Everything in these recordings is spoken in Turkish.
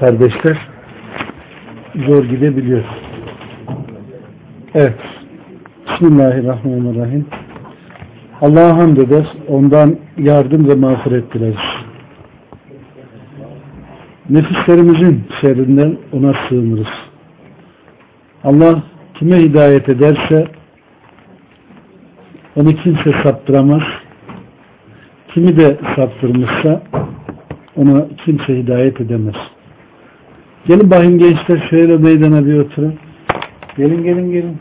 kardeşler zor gidebiliyor. Evet. Bismillahirrahmanirrahim. Allah'a hamd eder. Ondan yardım ve mağfiret dileriz. Nefislerimizin şerrinden ona sığınırız. Allah kime hidayet ederse onu kimse saptıramaz. Kimi de saptırmışsa ona kimse hidayet edemez. Gelin bakayım gençler şöyle meydana bir oturun. Gelin gelin gelin.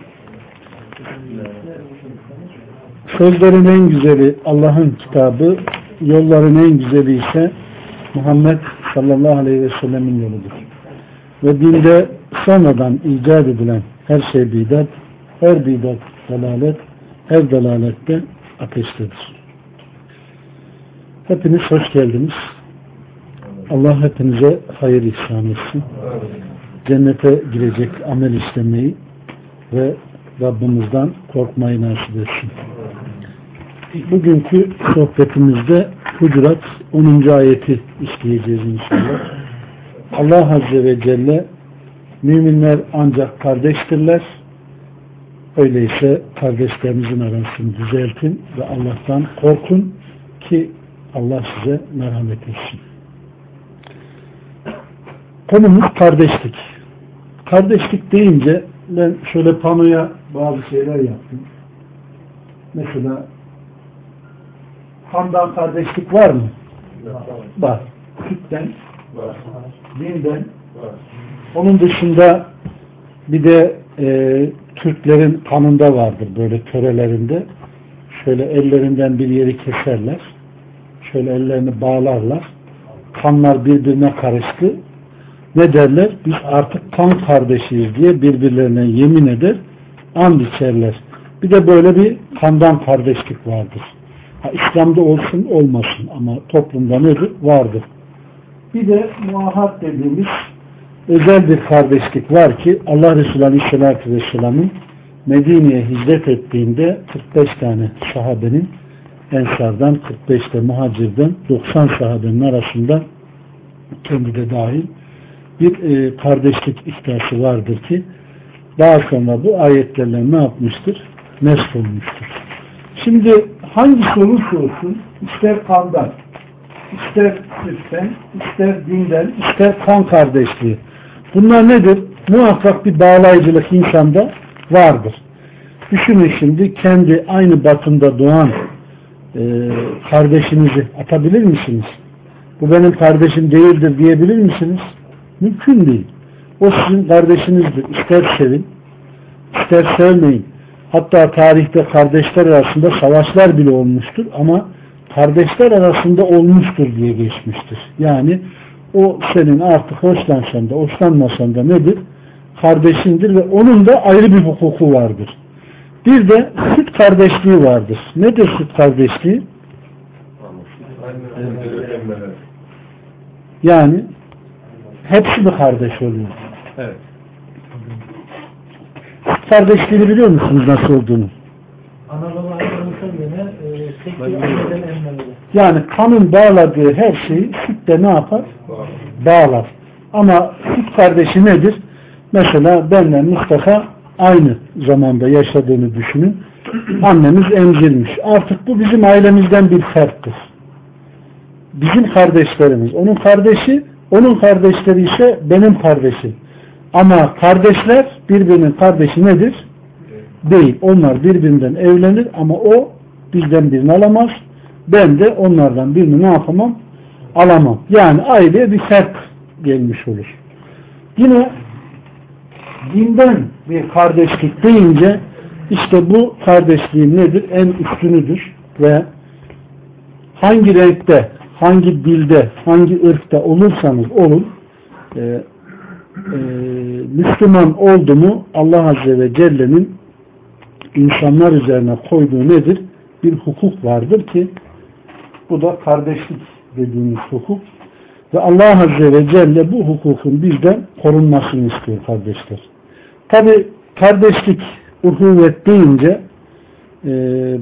Sözlerin en güzeli Allah'ın kitabı, yolların en güzeli ise Muhammed sallallahu aleyhi ve sellemin yoludur. Ve dinde sonradan icat edilen her şey bidat, her bidat dalalet, her dalalette ateştedir. Hepiniz hoş geldiniz. Allah hepinize hayır ihsan etsin. Cennete girecek amel işlemeyi ve Rabbimizden korkmayı nasip etsin. Bugünkü sohbetimizde Hucurat 10. ayeti işleyeceğiz inşallah. Allah Azze ve Celle müminler ancak kardeştirler. Öyleyse kardeşlerinizin arasını düzeltin ve Allah'tan korkun ki Allah size merhamet etsin. Konumuz kardeşlik. Kardeşlik deyince ben şöyle panoya bazı şeyler yaptım. Mesela kandan kardeşlik var mı? Var. Sütten, var. dinden, var. Onun dışında bir de e, Türklerin kanında vardır böyle törelerinde. Şöyle ellerinden bir yeri keserler. Şöyle ellerini bağlarlar. Kanlar birbirine karıştı ne derler? Biz artık kan kardeşiyiz diye birbirlerine yemin eder, and içerler. Bir de böyle bir kandan kardeşlik vardır. Ha, İslam'da olsun olmasın ama toplumda nedir? Vardır. Bir de muahat dediğimiz özel bir kardeşlik var ki Allah Resulü Aleyhisselatü Vesselam'ın Medine'ye hicret ettiğinde 45 tane sahabenin Ensardan 45 de muhacirden 90 sahabenin arasında kendi de dahil bir e, kardeşlik iddiası vardır ki daha sonra bu ayetlerle ne yapmıştır? Nesl olmuştur. Şimdi hangi olursa olsun ister kandan, ister sütten, ister dinden, ister kan kardeşliği. Bunlar nedir? Muhakkak bir bağlayıcılık insanda vardır. Düşünün şimdi kendi aynı batında doğan e, kardeşinizi atabilir misiniz? Bu benim kardeşim değildir diyebilir misiniz? Mümkün değil. O sizin kardeşinizdir. İster sevin, ister sevmeyin. Hatta tarihte kardeşler arasında savaşlar bile olmuştur ama kardeşler arasında olmuştur diye geçmiştir. Yani o senin artık hoşlansan da hoşlanmasan da nedir? Kardeşindir ve onun da ayrı bir hukuku vardır. Bir de süt kardeşliği vardır. Nedir süt kardeşliği? Yani hepsi mi kardeş oluyor? Evet. Kardeşliğini biliyor musunuz nasıl olduğunu? Ana baba e, Yani kanın bağladığı her şeyi süt de ne yapar? Bağlar. Ama süt kardeşi nedir? Mesela benle Mustafa aynı zamanda yaşadığını düşünün. Annemiz emzirmiş. Artık bu bizim ailemizden bir ferttir. Bizim kardeşlerimiz. Onun kardeşi onun kardeşleri ise benim kardeşim. Ama kardeşler birbirinin kardeşi nedir? Değil. Onlar birbirinden evlenir ama o bizden birini alamaz. Ben de onlardan birini ne yapamam? Alamam. Yani aileye bir fark gelmiş olur. Yine dinden bir kardeşlik deyince işte bu kardeşliğin nedir? En üstünüdür ve hangi renkte hangi dilde, hangi ırkta olursanız olun e, e, Müslüman oldu mu Allah Azze ve Celle'nin insanlar üzerine koyduğu nedir? Bir hukuk vardır ki bu da kardeşlik dediğimiz hukuk ve Allah Azze ve Celle bu hukukun bizden korunmasını istiyor kardeşler. Tabi kardeşlik, uhuvvet deyince e,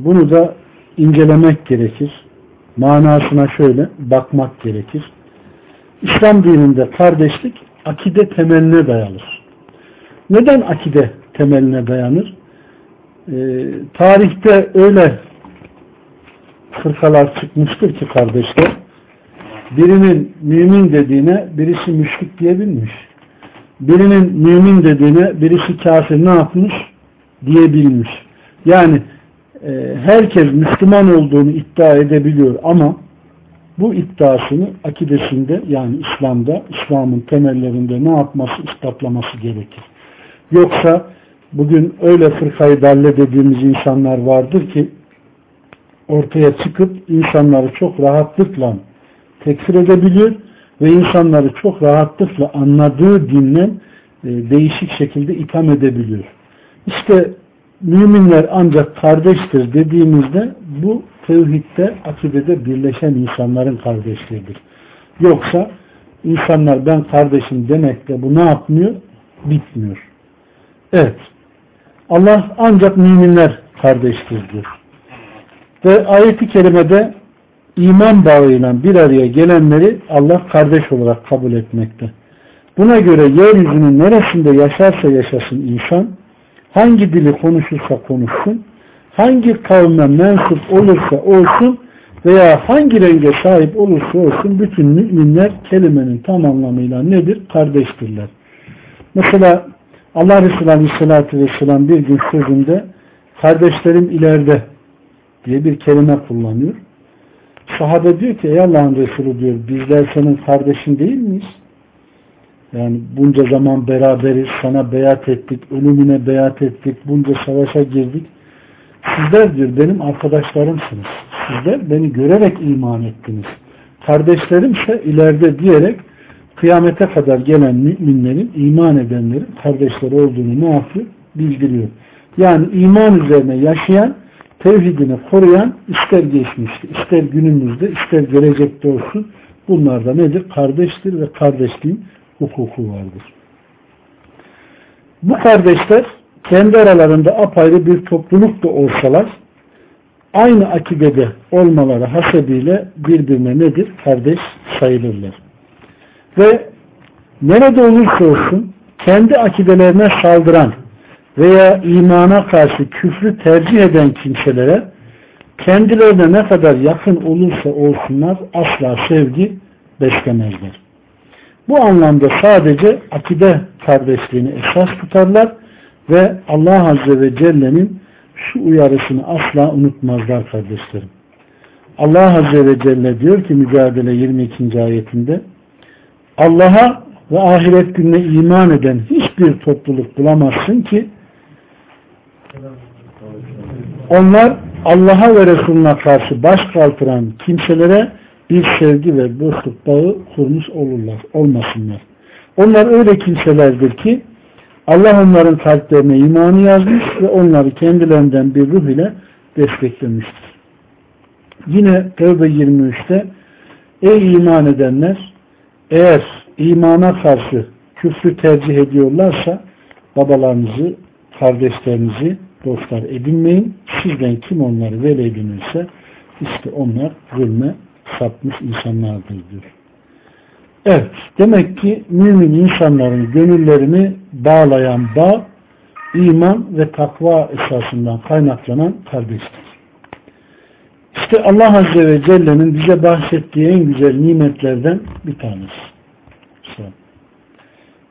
bunu da incelemek gerekir manasına şöyle bakmak gerekir. İslam dininde kardeşlik akide temeline dayanır. Neden akide temeline dayanır? Ee, tarihte öyle fırkalar çıkmıştır ki kardeşler birinin mümin dediğine birisi müşrik diyebilmiş. Birinin mümin dediğine birisi kafir ne yapmış diyebilmiş. Yani herkes Müslüman olduğunu iddia edebiliyor ama bu iddiasını akidesinde yani İslam'da, İslam'ın temellerinde ne yapması, ispatlaması gerekir. Yoksa bugün öyle fırkayı dalle dediğimiz insanlar vardır ki ortaya çıkıp insanları çok rahatlıkla tekfir edebiliyor ve insanları çok rahatlıkla anladığı dinle e, değişik şekilde itham edebiliyor. İşte müminler ancak kardeştir dediğimizde bu tevhidde, akidede birleşen insanların kardeşliğidir. Yoksa insanlar ben kardeşim demekle bu ne yapmıyor? Bitmiyor. Evet. Allah ancak müminler kardeştir diyor. Ve ayeti kerimede iman bağıyla bir araya gelenleri Allah kardeş olarak kabul etmekte. Buna göre yeryüzünün neresinde yaşarsa yaşasın insan, hangi dili konuşursa konuşsun, hangi kavme mensup olursa olsun veya hangi renge sahip olursa olsun bütün müminler kelimenin tam anlamıyla nedir? Kardeştirler. Mesela Allah Resulü Aleyhisselatü Vesselam bir gün sözünde kardeşlerim ileride diye bir kelime kullanıyor. Sahabe diyor ki ey Allah'ın Resulü diyor bizler senin kardeşin değil miyiz? Yani bunca zaman beraberiz, sana beyat ettik, ölümüne beyat ettik, bunca savaşa girdik. Sizler diyor benim arkadaşlarımsınız. Sizler beni görerek iman ettiniz. Kardeşlerimse ileride diyerek kıyamete kadar gelen müminlerin, iman edenlerin kardeşleri olduğunu ne yapıyor? Bildiriyor. Yani iman üzerine yaşayan, tevhidini koruyan ister geçmişte, ister günümüzde, ister gelecekte olsun bunlar da nedir? Kardeştir ve kardeşliğin hukuku vardır. Bu kardeşler kendi aralarında apayrı bir topluluk da olsalar aynı akidede olmaları hasebiyle birbirine nedir? Kardeş sayılırlar. Ve nerede olursa olsun kendi akidelerine saldıran veya imana karşı küfrü tercih eden kimselere kendilerine ne kadar yakın olursa olsunlar asla sevgi beslemezler. Bu anlamda sadece akide kardeşliğini esas tutarlar ve Allah Azze ve Celle'nin şu uyarısını asla unutmazlar kardeşlerim. Allah Azze ve Celle diyor ki Mücadele 22. ayetinde Allah'a ve ahiret gününe iman eden hiçbir topluluk bulamazsın ki onlar Allah'a ve Resulüne karşı baş kaldıran kimselere bir sevgi ve dostluk bağı kurmuş olurlar, olmasınlar. Onlar öyle kimselerdir ki Allah onların kalplerine imanı yazmış ve onları kendilerinden bir ruh ile desteklemiştir. Yine Tevbe 23'te Ey iman edenler eğer imana karşı küfrü tercih ediyorlarsa babalarınızı, kardeşlerinizi dostlar edinmeyin. Sizden kim onları veli edinirse işte onlar zulme sapmış insanlardır diyor. Evet, demek ki mümin insanların gönüllerini bağlayan bağ, iman ve takva esasından kaynaklanan kardeştir. İşte Allah Azze ve Celle'nin bize bahsettiği en güzel nimetlerden bir tanesi.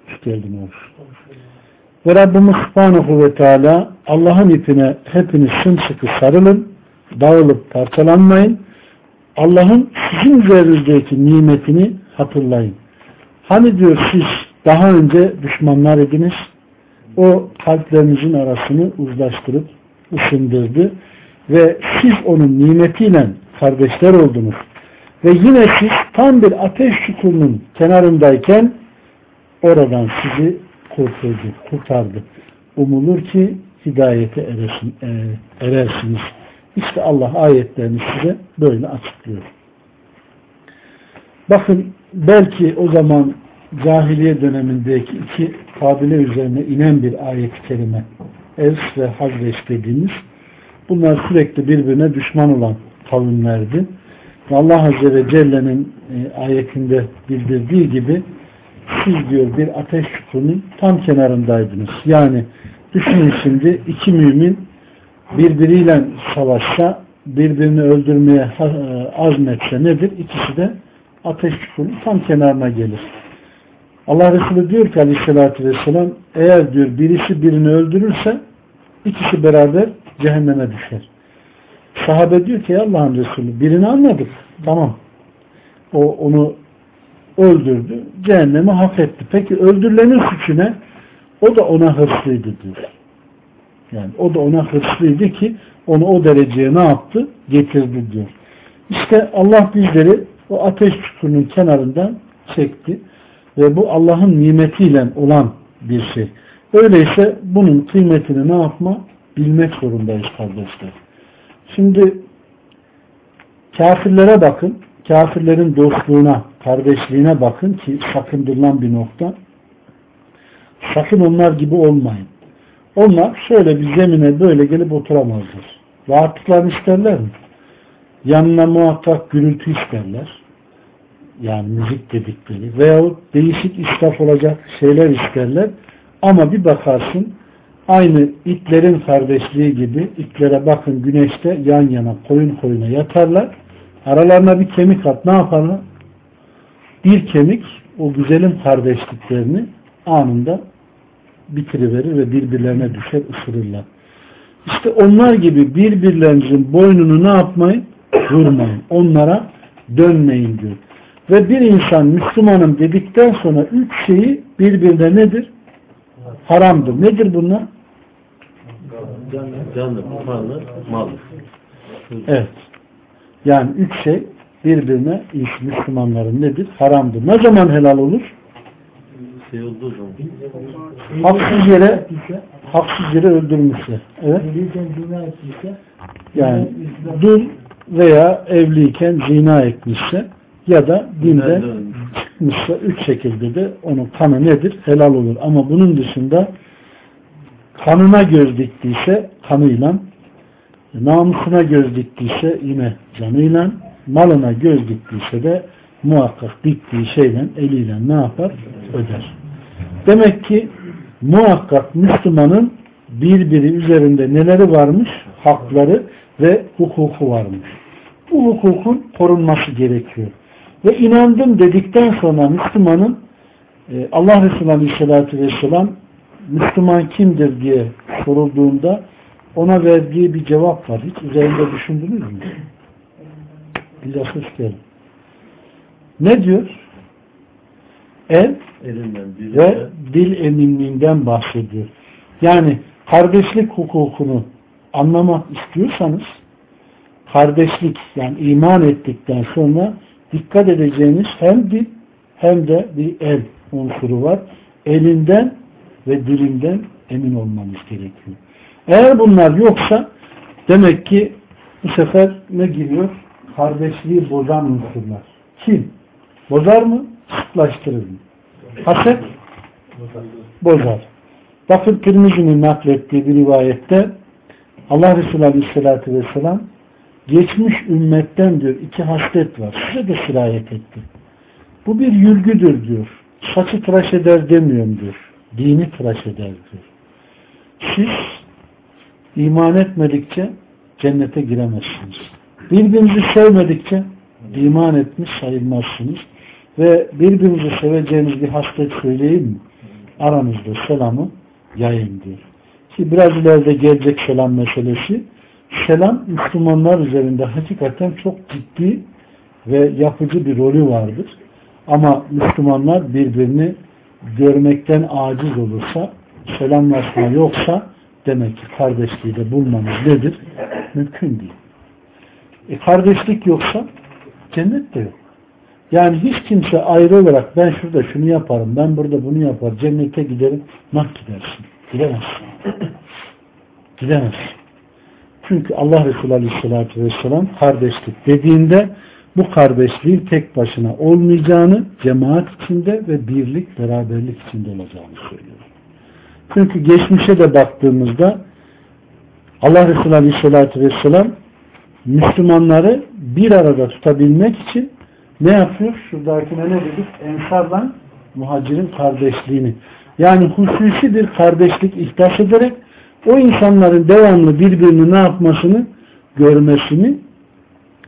Hoş geldin oğul. Ve Rabbimiz Subhanahu ve Teala Allah'ın ipine hepiniz sımsıkı sarılın, dağılıp parçalanmayın. Allah'ın sizin üzerinizdeki nimetini hatırlayın. Hani diyor siz daha önce düşmanlar ediniz, o kalplerinizin arasını uzlaştırıp ısındırdı ve siz onun nimetiyle kardeşler oldunuz. Ve yine siz tam bir ateş çukurunun kenarındayken oradan sizi kurtuldu, kurtardı. Umulur ki hidayete eresin, e, erersiniz. İşte Allah ayetlerini size böyle açıklıyor. Bakın belki o zaman cahiliye dönemindeki iki kabile üzerine inen bir ayet-i kerime Evs ve Hazreç dediğimiz bunlar sürekli birbirine düşman olan kavimlerdi. Allah Azze ve Celle'nin e, ayetinde bildirdiği gibi siz diyor bir ateş çukurunun tam kenarındaydınız. Yani düşünün şimdi iki mümin birbiriyle savaşsa birbirini öldürmeye e, azmetse nedir? İkisi de ateş çukurunun tam kenarına gelir. Allah Resulü diyor ki aleyhissalatü vesselam eğer diyor birisi birini öldürürse ikisi beraber cehenneme düşer. Sahabe diyor ki Allah'ın Resulü birini anladık. Tamam. O onu öldürdü. Cehennemi hak etti. Peki öldürülenin suçu ne? O da ona hırslıydı diyor. Yani o da ona hırslıydı ki onu o dereceye ne yaptı? Getirdi diyor. İşte Allah bizleri o ateş çukurunun kenarından çekti. Ve bu Allah'ın nimetiyle olan bir şey. Öyleyse bunun kıymetini ne yapma? Bilmek zorundayız kardeşler. Şimdi kafirlere bakın. Kafirlerin dostluğuna, kardeşliğine bakın ki sakındırılan bir nokta. Sakın onlar gibi olmayın. Onlar şöyle bir zemine böyle gelip oturamazlar. Rahatlıklarını isterler mi? Yanına muhakkak gürültü isterler. Yani müzik dedikleri. Veyahut değişik israf olacak şeyler isterler. Ama bir bakarsın aynı itlerin kardeşliği gibi itlere bakın güneşte yan yana koyun koyuna yatarlar. Aralarına bir kemik at ne yaparlar? Bir kemik o güzelim kardeşliklerini anında bitiriverir ve birbirlerine düşer ısırırlar. İşte onlar gibi birbirlerinizin boynunu ne yapmayın? Vurmayın. Onlara dönmeyin diyor. Ve bir insan Müslümanım dedikten sonra üç şeyi birbirine nedir? Haramdır. Nedir bunlar? Canlı, malı, mal. Evet. Yani üç şey birbirine Müslümanların nedir? Haramdır. Ne zaman helal olur? Şey olduğu zaman. Haksız yere haksız yere öldürmüşse. Evet. Yani dul veya evliyken zina etmişse ya da dinde çıkmışsa üç şekilde de onun kanı nedir? Helal olur. Ama bunun dışında kanına göz diktiyse kanıyla namusuna göz diktiyse yine canıyla malına göz diktiyse de muhakkak diktiği şeyle eliyle ne yapar? Öder. Demek ki muhakkak Müslümanın birbiri üzerinde neleri varmış? Hakları ve hukuku varmış. Bu hukukun korunması gerekiyor. Ve inandım dedikten sonra Müslümanın e, Allah Resulü Aleyhisselatü Vesselam Müslüman kimdir diye sorulduğunda ona verdiği bir cevap var. Hiç üzerinde düşündünüz mü? Bilhassa gelin. Ne diyor? El Elinden, ve dil eminliğinden bahsediyor. Yani kardeşlik hukukunu anlamak istiyorsanız kardeşlik yani iman ettikten sonra dikkat edeceğiniz hem dil hem de bir el unsuru var. Elinden ve dilinden emin olmanız gerekiyor. Eğer bunlar yoksa demek ki bu sefer ne giriyor? Kardeşliği bozan unsurlar. Kim? Bozar mı? Sıklaştırır mı? Haset bozar. Bakın Tirmizi'nin naklettiği bir rivayette Allah Resulü Aleyhisselatü Vesselam geçmiş ümmetten diyor iki haslet var. Size de sirayet etti. Bu bir yürgüdür diyor. Saçı tıraş eder demiyorum diyor. Dini tıraş eder diyor. Siz iman etmedikçe cennete giremezsiniz. Birbirinizi sevmedikçe iman etmiş sayılmazsınız. Ve birbirinizi seveceğiniz bir haslet söyleyeyim mi? Aranızda selamı yayın diyor. Ki biraz ileride gelecek selam meselesi. Selam Müslümanlar üzerinde hakikaten çok ciddi ve yapıcı bir rolü vardır. Ama Müslümanlar birbirini görmekten aciz olursa, selamlaşma yoksa demek ki kardeşliği de bulmamız nedir? Mümkün değil. E kardeşlik yoksa cennet de yok. Yani hiç kimse ayrı olarak ben şurada şunu yaparım, ben burada bunu yapar, cennete giderim, nah gidersin. Gidemezsin. Gidemezsin. Çünkü Allah Resulü Aleyhisselatü Vesselam kardeşlik dediğinde bu kardeşliğin tek başına olmayacağını, cemaat içinde ve birlik, beraberlik içinde olacağını söylüyor. Çünkü geçmişe de baktığımızda Allah Resulü Aleyhisselatü Vesselam Müslümanları bir arada tutabilmek için ne yapıyor? Şuradakine ne dedik? Ensarla muhacirin kardeşliğini. Yani hususi bir kardeşlik ihdas ederek o insanların devamlı birbirini ne yapmasını görmesini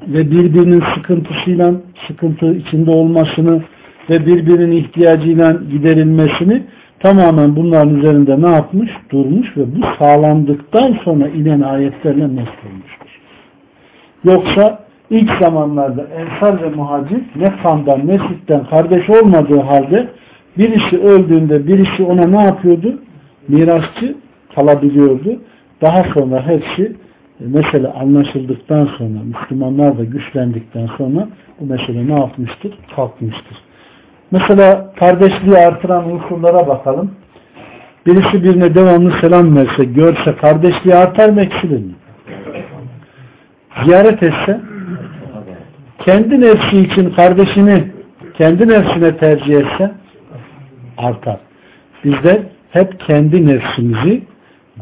ve birbirinin sıkıntısıyla sıkıntı içinde olmasını ve birbirinin ihtiyacıyla giderilmesini tamamen bunların üzerinde ne yapmış? Durmuş ve bu sağlandıktan sonra inen ayetlerle olmuştur. Yoksa ilk zamanlarda ensar ve muhacir ne kandan ne sütten kardeş olmadığı halde birisi öldüğünde birisi ona ne yapıyordu? Mirasçı kalabiliyordu. Daha sonra hepsi e, mesele anlaşıldıktan sonra Müslümanlar da güçlendikten sonra bu mesele ne yapmıştır? Kalkmıştır. Mesela kardeşliği artıran unsurlara bakalım. Birisi birine devamlı selam verse, görse kardeşliği artar mı eksilir mi? Ziyaret etse kendi nefsi için kardeşini kendi nefsine tercih etse artar. Bizler hep kendi nefsimizi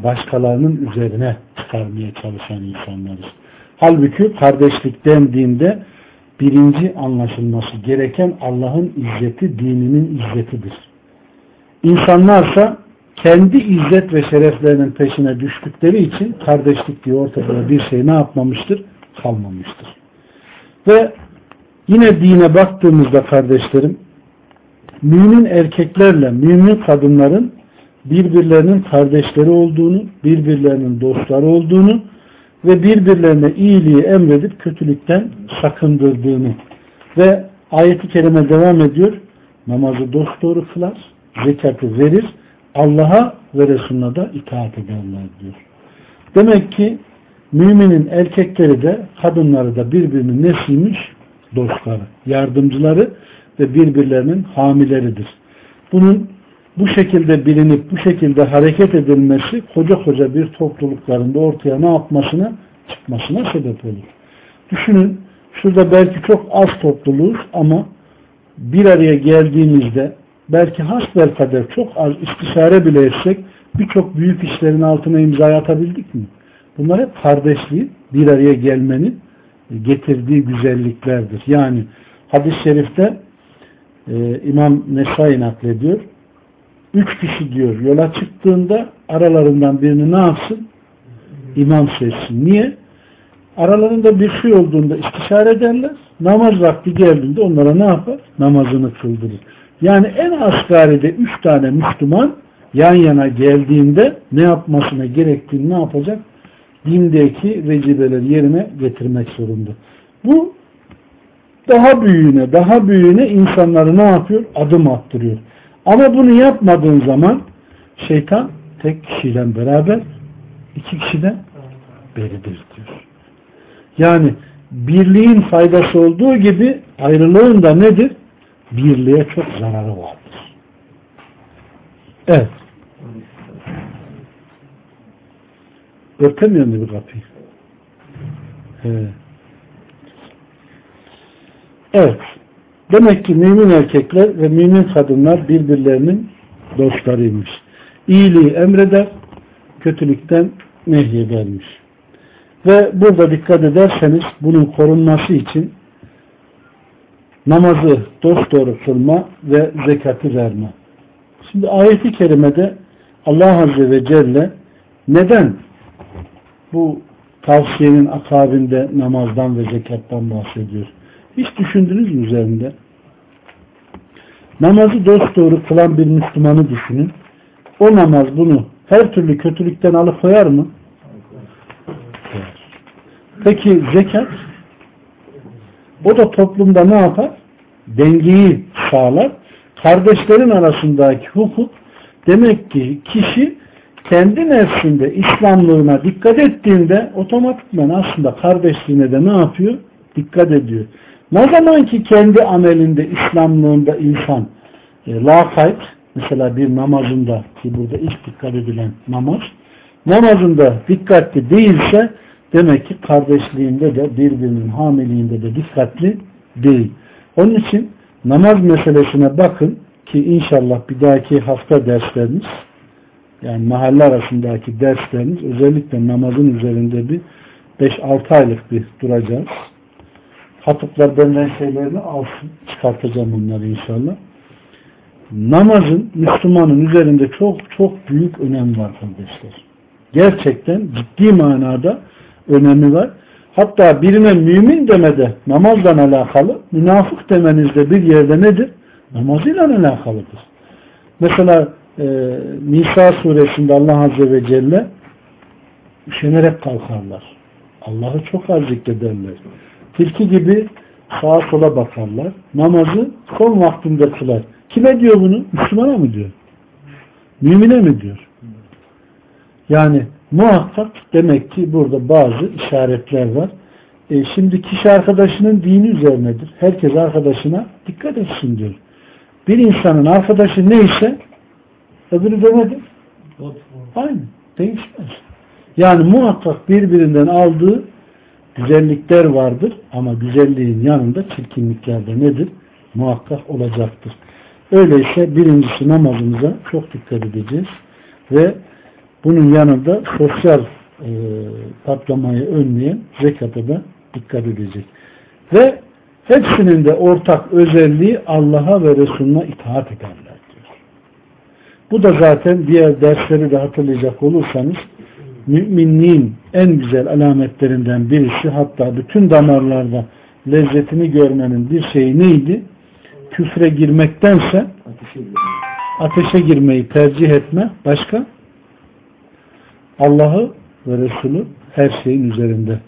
başkalarının üzerine çıkarmaya çalışan insanlarız. Halbuki kardeşlik dendiğinde birinci anlaşılması gereken Allah'ın izzeti, dininin izzetidir. İnsanlarsa kendi izzet ve şereflerinin peşine düştükleri için kardeşlik diye ortada bir şey ne yapmamıştır? Kalmamıştır. Ve yine dine baktığımızda kardeşlerim mümin erkeklerle mümin kadınların birbirlerinin kardeşleri olduğunu, birbirlerinin dostları olduğunu ve birbirlerine iyiliği emredip kötülükten sakındırdığını ve ayeti kerime devam ediyor. Namazı dosdoğru kılar, zekatı verir, Allah'a ve Resulüne da itaat ederler diyor. Demek ki müminin erkekleri de kadınları da birbirinin nesiymiş? Dostları, yardımcıları ve birbirlerinin hamileridir. Bunun bu şekilde bilinip bu şekilde hareket edilmesi koca koca bir topluluklarında ortaya ne yapmasına çıkmasına sebep olur. Düşünün şurada belki çok az topluluğuz ama bir araya geldiğimizde belki hasbel kadar çok az istişare bile etsek birçok büyük işlerin altına imza atabildik mi? Bunlar hep kardeşliğin bir araya gelmenin getirdiği güzelliklerdir. Yani hadis-i şerifte e, İmam Nesai naklediyor üç kişi diyor yola çıktığında aralarından birini ne yapsın? İmam seçsin. Niye? Aralarında bir şey olduğunda istişare ederler. Namaz vakti geldiğinde onlara ne yapar? Namazını kıldırır. Yani en asgaride üç tane Müslüman yan yana geldiğinde ne yapmasına gerektiğini ne yapacak? Dindeki vecibeleri yerine getirmek zorunda. Bu daha büyüğüne, daha büyüğüne insanları ne yapıyor? Adım attırıyor. Ama bunu yapmadığın zaman şeytan tek kişiyle beraber iki kişiden beridir diyor. Yani birliğin faydası olduğu gibi ayrılığın da nedir? Birliğe çok zararı vardır. Evet. Örtemiyor mu bir kapıyı? Evet. Evet. Demek ki mümin erkekler ve mümin kadınlar birbirlerinin dostlarıymış. İyiliği emreder, kötülükten nehyedermiş. Ve burada dikkat ederseniz bunun korunması için namazı dosdoğru kılma ve zekatı verme. Şimdi ayeti kerimede Allah Azze ve Celle neden bu tavsiyenin akabinde namazdan ve zekattan bahsediyor? Hiç düşündünüz mü üzerinde? Namazı dosdoğru kılan bir Müslümanı düşünün. O namaz bunu her türlü kötülükten alıkoyar mı? Peki zekat? O da toplumda ne yapar? Dengeyi sağlar. Kardeşlerin arasındaki hukuk demek ki kişi kendi nefsinde İslamlığına dikkat ettiğinde otomatikman aslında kardeşliğine de ne yapıyor? Dikkat ediyor. Ne zaman ki kendi amelinde, İslamlığında insan e, lakayt, mesela bir namazında ki burada ilk dikkat edilen namaz, namazında dikkatli değilse demek ki kardeşliğinde de birbirinin hamiliğinde de dikkatli değil. Onun için namaz meselesine bakın ki inşallah bir dahaki hafta derslerimiz yani mahalle arasındaki derslerimiz özellikle namazın üzerinde bir 5-6 aylık bir duracağız. Hatıplar benden şeylerini alsın. Çıkartacağım bunları inşallah. Namazın Müslümanın üzerinde çok çok büyük önem var kardeşler. Gerçekten ciddi manada önemi var. Hatta birine mümin demede namazla alakalı, münafık demenizde bir yerde nedir? Namazıyla alakalıdır. Mesela e, Nisa suresinde Allah Azze ve Celle üşenerek kalkarlar. Allah'ı çok az zikrederler. Tilki gibi sağa sola bakarlar. Namazı son vaktinde kılar. Kime diyor bunu? Müslümana mı diyor? Mümine mi diyor? Yani muhakkak demek ki burada bazı işaretler var. E, şimdi kişi arkadaşının dini üzerinedir. Herkes arkadaşına dikkat etsin diyor. Bir insanın arkadaşı neyse öbürü de nedir? Aynı. Değişmez. Yani muhakkak birbirinden aldığı güzellikler vardır ama güzelliğin yanında çirkinlikler de nedir? Muhakkak olacaktır. Öyleyse birincisi namazımıza çok dikkat edeceğiz ve bunun yanında sosyal e, patlamayı önleyen zekata da dikkat edecek. Ve hepsinin de ortak özelliği Allah'a ve Resulüne itaat ederler. Bu da zaten diğer dersleri de hatırlayacak olursanız müminliğin en güzel alametlerinden birisi hatta bütün damarlarda lezzetini görmenin bir şeyi neydi? Küfre girmektense ateşe girmeyi tercih etme. Başka? Allah'ı ve Resulü her şeyin üzerinde.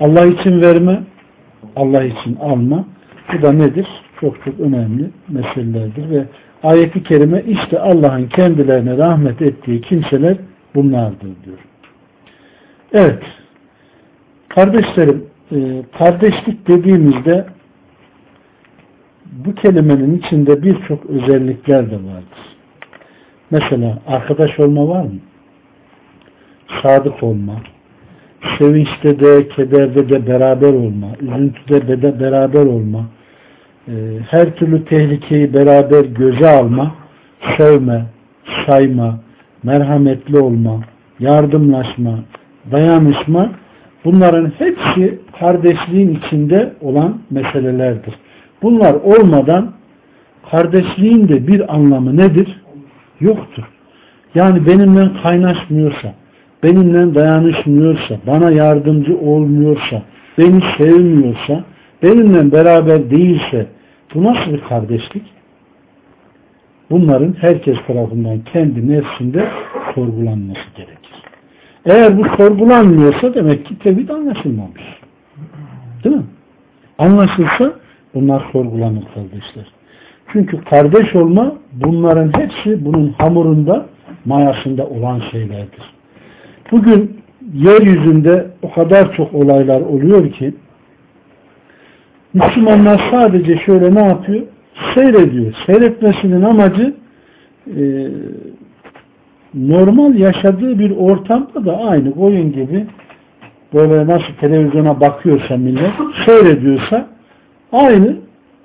Allah için verme, Allah için alma. Bu da nedir? Çok çok önemli meselelerdir ve ayeti kerime işte Allah'ın kendilerine rahmet ettiği kimseler bunlardır diyor. Evet. Kardeşlerim, e, kardeşlik dediğimizde bu kelimenin içinde birçok özellikler de vardır. Mesela arkadaş olma var mı? Sadık olma, sevinçte de, kederde de beraber olma, üzüntüde de beraber olma, her türlü tehlikeyi beraber göze alma, sevme, sayma, merhametli olma, yardımlaşma, dayanışma bunların hepsi kardeşliğin içinde olan meselelerdir. Bunlar olmadan kardeşliğin de bir anlamı nedir? Yoktur. Yani benimle kaynaşmıyorsa, benimle dayanışmıyorsa, bana yardımcı olmuyorsa, beni sevmiyorsa, benimle beraber değilse bu nasıl bir kardeşlik? Bunların herkes tarafından kendi nefsinde sorgulanması gerekir. Eğer bu sorgulanmıyorsa demek ki tevhid anlaşılmamış. Değil mi? Anlaşılsa bunlar sorgulanır kardeşler. Çünkü kardeş olma bunların hepsi bunun hamurunda mayasında olan şeylerdir. Bugün yeryüzünde o kadar çok olaylar oluyor ki Müslümanlar sadece şöyle ne yapıyor? Seyrediyor. Seyretmesinin amacı e, normal yaşadığı bir ortamda da aynı koyun gibi böyle nasıl televizyona bakıyorsa millet seyrediyorsa aynı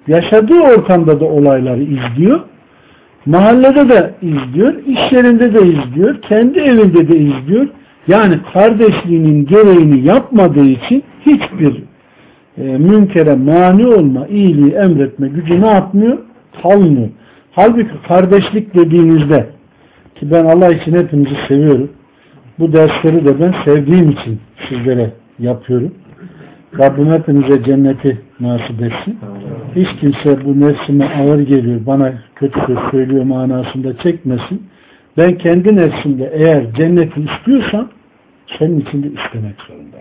yaşadığı ortamda da olayları izliyor. Mahallede de izliyor, iş yerinde de izliyor, kendi evinde de izliyor. Yani kardeşliğinin gereğini yapmadığı için hiçbir e, münkere mani olma, iyiliği emretme gücü ne yapmıyor? Kalmıyor. Halbuki kardeşlik dediğinizde ki ben Allah için hepinizi seviyorum. Bu dersleri de ben sevdiğim için sizlere yapıyorum. Rabbim hepinize cenneti nasip etsin. Hiç kimse bu nefsime ağır geliyor, bana kötü söz söylüyor manasında çekmesin. Ben kendi nefsimde eğer cenneti istiyorsam senin için de istemek zorundayım.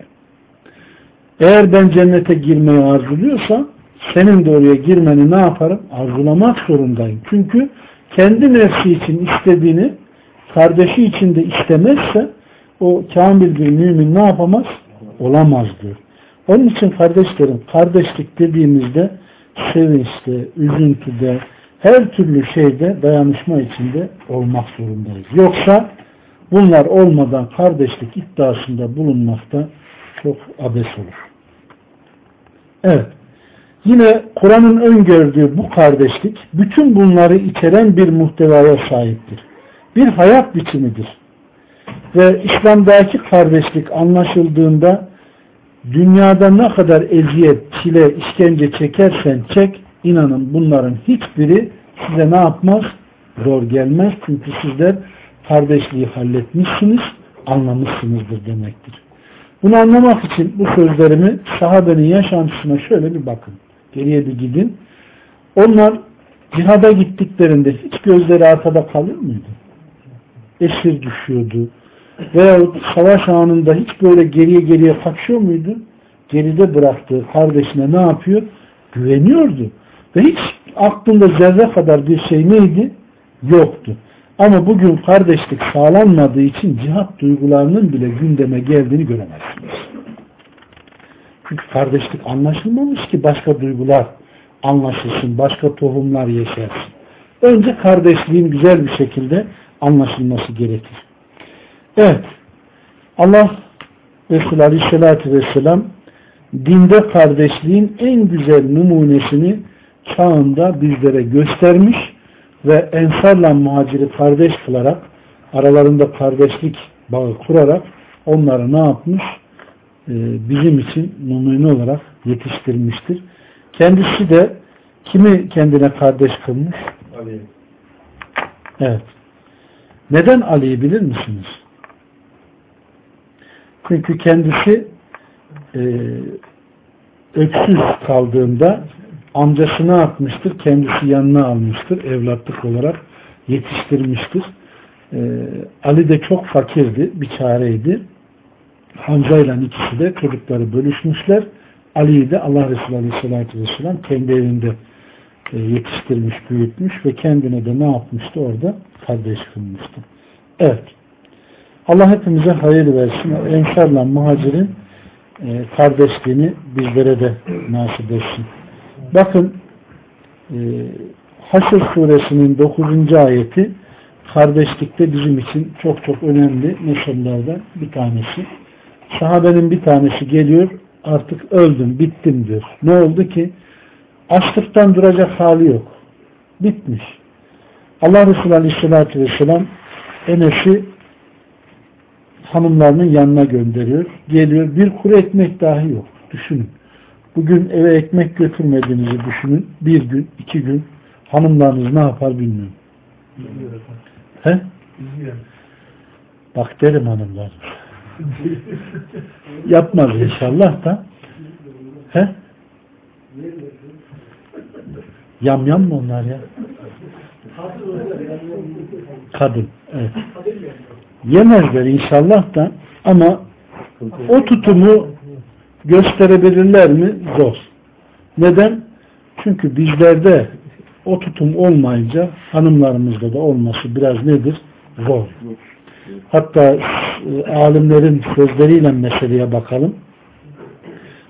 Eğer ben cennete girmeyi arzuluyorsam senin de oraya girmeni ne yaparım? Arzulamak zorundayım. Çünkü kendi nefsi için istediğini kardeşi için de istemezse o kamil bir mümin ne yapamaz? Olamaz diyor. Onun için kardeşlerim kardeşlik dediğimizde sevinçte, üzüntüde, her türlü şeyde dayanışma içinde olmak zorundayız. Yoksa bunlar olmadan kardeşlik iddiasında bulunmakta çok abes olur. Evet. Yine Kur'an'ın öngördüğü bu kardeşlik bütün bunları içeren bir muhtevaya sahiptir. Bir hayat biçimidir. Ve İslam'daki kardeşlik anlaşıldığında dünyada ne kadar eziyet, çile, işkence çekersen çek, inanın bunların hiçbiri size ne yapmaz? Zor gelmez. Çünkü sizler kardeşliği halletmişsiniz, anlamışsınızdır demektir. Bunu anlamak için bu sözlerimi sahabenin yaşantısına şöyle bir bakın. Geriye bir gidin. Onlar cihada gittiklerinde hiç gözleri arkada kalır mıydı? Esir düşüyordu. Veya savaş anında hiç böyle geriye geriye kaçıyor muydu? Geride bıraktığı kardeşine ne yapıyor? Güveniyordu. Ve hiç aklında zerre kadar bir şey neydi? Yoktu. Ama bugün kardeşlik sağlanmadığı için cihat duygularının bile gündeme geldiğini göremezsiniz. Çünkü kardeşlik anlaşılmamış ki başka duygular anlaşılsın, başka tohumlar yeşersin. Önce kardeşliğin güzel bir şekilde anlaşılması gerekir. Evet, Allah Resulü Aleyhisselatü Vesselam dinde kardeşliğin en güzel numunesini çağında bizlere göstermiş ve ensarla muhaciri kardeş kılarak aralarında kardeşlik bağı kurarak onları ne yapmış? Ee, bizim için numune olarak yetiştirmiştir. Kendisi de kimi kendine kardeş kılmış? Ali. Evet. Neden Ali'yi bilir misiniz? Çünkü kendisi e, öksüz kaldığında amcası ne yapmıştır? Kendisi yanına almıştır. Evlatlık olarak yetiştirmiştir. Ee, Ali de çok fakirdi. Bir çareydi. Hamza ile ikisi de çocukları bölüşmüşler. Ali'yi de Allah Resulü Aleyhisselatü Vesselam kendi evinde e, yetiştirmiş, büyütmüş ve kendine de ne yapmıştı orada? Kardeş kılmıştı. Evet. Allah hepimize hayır versin. Ensarla muhacirin e, kardeşliğini bizlere de nasip etsin. Bakın e, Haşr suresinin 9. ayeti kardeşlikte bizim için çok çok önemli meselelerden bir tanesi. Sahabenin bir tanesi geliyor artık öldüm, bittim diyor. Ne oldu ki? Açlıktan duracak hali yok. Bitmiş. Allah Resulü Aleyhisselatü Vesselam Enes'i hanımlarının yanına gönderiyor. Geliyor. Bir kuru ekmek dahi yok. Düşünün. Bugün eve ekmek götürmediğinizi düşünün. Bir gün, iki gün hanımlarınız ne yapar bilmiyorum. He? Bak derim hanımlar. Yapmaz inşallah da. He? Yam yam mı onlar ya? Kadın. Evet. Yemezler inşallah da ama o tutumu gösterebilirler mi? Zor. Neden? Çünkü bizlerde o tutum olmayınca hanımlarımızda da olması biraz nedir? Zor. Hatta e, alimlerin sözleriyle meseleye bakalım.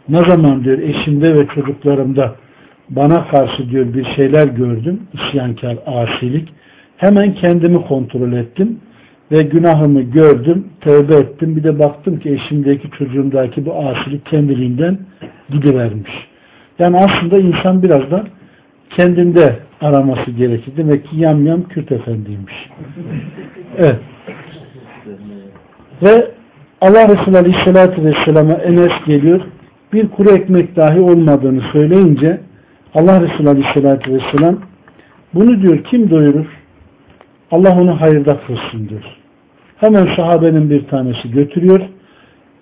Ne zaman diyor eşimde ve çocuklarımda bana karşı diyor bir şeyler gördüm. isyankar, asilik. Hemen kendimi kontrol ettim ve günahımı gördüm, tövbe ettim. Bir de baktım ki eşimdeki çocuğumdaki bu asilik kendiliğinden gidivermiş. Yani aslında insan biraz da kendinde araması gerekir. Demek ki yam yam Kürt efendiymiş. Evet. Ve Allah Resulü Aleyhisselatü Vesselam'a Enes geliyor. Bir kuru ekmek dahi olmadığını söyleyince Allah Resulü Aleyhisselatü Vesselam bunu diyor kim doyurur? Allah onu hayırda kılsın diyor. Hemen sahabenin bir tanesi götürüyor.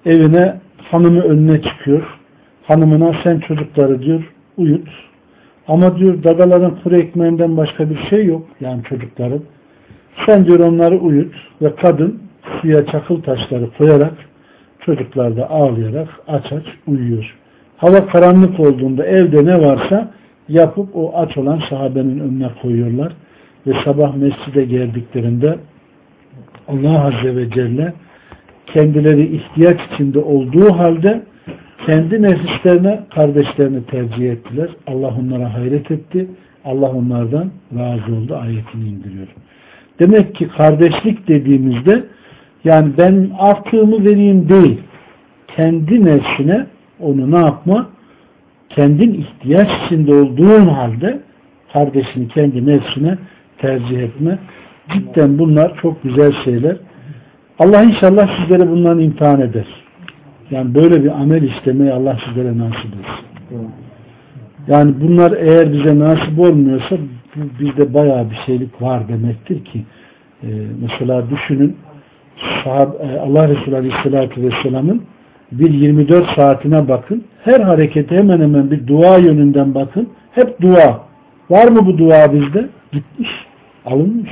Evine hanımı önüne çıkıyor. Hanımına sen çocukları diyor uyut. Ama diyor dadaların kuru ekmeğinden başka bir şey yok. Yani çocukların. Sen diyor onları uyut ve kadın suya çakıl taşları koyarak çocuklar da ağlayarak aç aç uyuyor. Hava karanlık olduğunda evde ne varsa yapıp o aç olan sahabenin önüne koyuyorlar. Ve sabah mescide geldiklerinde Allah Azze ve Celle kendileri ihtiyaç içinde olduğu halde kendi nefislerine kardeşlerini tercih ettiler. Allah onlara hayret etti. Allah onlardan razı oldu. Ayetini indiriyor. Demek ki kardeşlik dediğimizde yani ben artığımı vereyim değil. Kendi nefsine onu ne yapma? Kendin ihtiyaç içinde olduğun halde kardeşini kendi nefsine tercih etme. Cidden bunlar çok güzel şeyler. Allah inşallah sizleri bundan imtihan eder. Yani böyle bir amel işlemeyi Allah sizlere nasip etsin. Yani bunlar eğer bize nasip olmuyorsa bizde bayağı bir şeylik var demektir ki e, mesela düşünün sahab, e, Allah Resulü Aleyhisselatü Vesselam'ın bir 24 saatine bakın. Her harekete hemen hemen bir dua yönünden bakın. Hep dua. Var mı bu dua bizde? Gitmiş. Alınmış.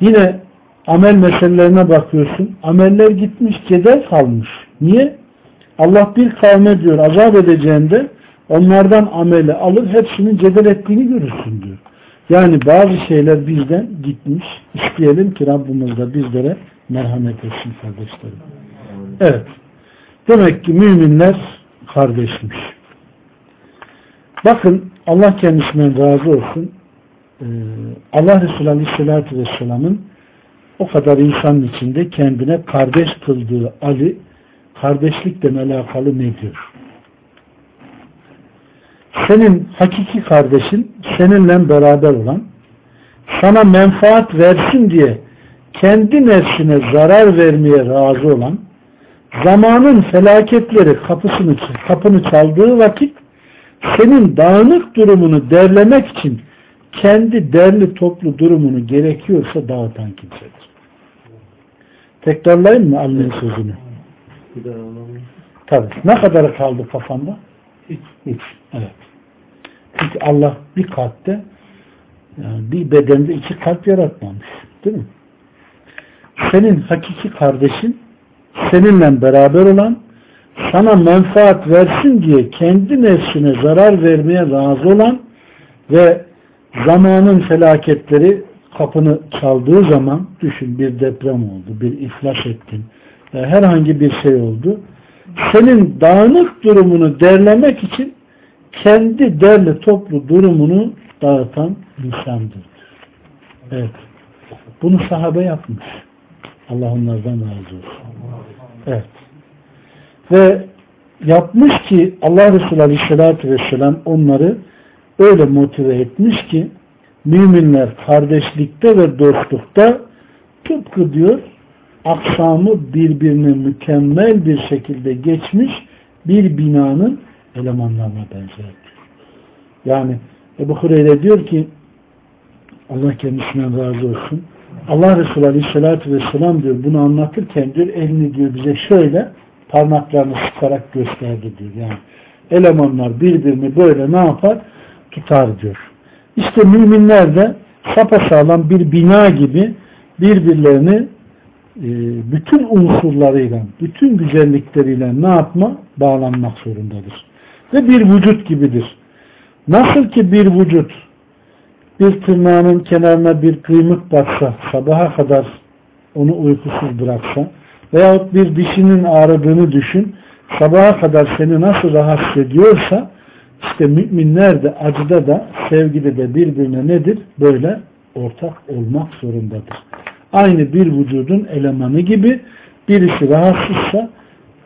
Yine amel meselelerine bakıyorsun. Ameller gitmiş, cedel kalmış. Niye? Allah bir kavme diyor azap edeceğinde onlardan ameli alır hepsinin cedel ettiğini görürsün diyor. Yani bazı şeyler bizden gitmiş. İsteyelim ki Rabbimiz de bizlere merhamet etsin kardeşlerim. Evet. Demek ki müminler kardeşmiş. Bakın Allah kendisinden razı olsun. Ee, Allah Resulü Aleyhisselatü Vesselam'ın o kadar insanın içinde kendine kardeş kıldığı Ali kardeşlikle alakalı ne diyor? Senin hakiki kardeşin seninle beraber olan sana menfaat versin diye kendi nefsine zarar vermeye razı olan zamanın felaketleri kapısını kapını çaldığı vakit senin dağınık durumunu derlemek için kendi derli toplu durumunu gerekiyorsa dağıtan kimsedir. Tekrarlayayım mı Ali'nin sözünü? Tabii. Ne kadarı kaldı kafanda? Hiç. Hiç. Evet. Çünkü Allah bir kalpte yani bir bedende iki kalp yaratmamış. Değil mi? Senin hakiki kardeşin seninle beraber olan sana menfaat versin diye kendi nefsine zarar vermeye razı olan ve zamanın felaketleri kapını çaldığı zaman düşün bir deprem oldu, bir iflas ettin, herhangi bir şey oldu. Senin dağınık durumunu derlemek için kendi derli toplu durumunu dağıtan insandır. Evet. Bunu sahabe yapmış. Allah onlardan razı olsun. Evet. Ve yapmış ki Allah Resulü Aleyhisselatü Vesselam onları öyle motive etmiş ki müminler kardeşlikte ve dostlukta tıpkı diyor aksamı birbirine mükemmel bir şekilde geçmiş bir binanın elemanlarına benzer. Yani Ebu Hureyre diyor ki Allah kendisinden razı olsun. Allah Resulü Aleyhisselatü Vesselam diyor bunu anlatırken diyor elini diyor bize şöyle parmaklarını sıkarak gösterdi diyor. Yani elemanlar birbirini böyle ne yapar? Tutar diyor. İşte müminler de sapasağlam bir bina gibi birbirlerini e, bütün unsurlarıyla, bütün güzellikleriyle ne yapma? Bağlanmak zorundadır. Ve bir vücut gibidir. Nasıl ki bir vücut bir tırnağının kenarına bir kıymık batsa, sabaha kadar onu uykusuz bıraksa veyahut bir dişinin ağrıdığını düşün, sabaha kadar seni nasıl rahatsız ediyorsa işte müminler de acıda da sevgide de birbirine nedir? Böyle ortak olmak zorundadır. Aynı bir vücudun elemanı gibi birisi rahatsızsa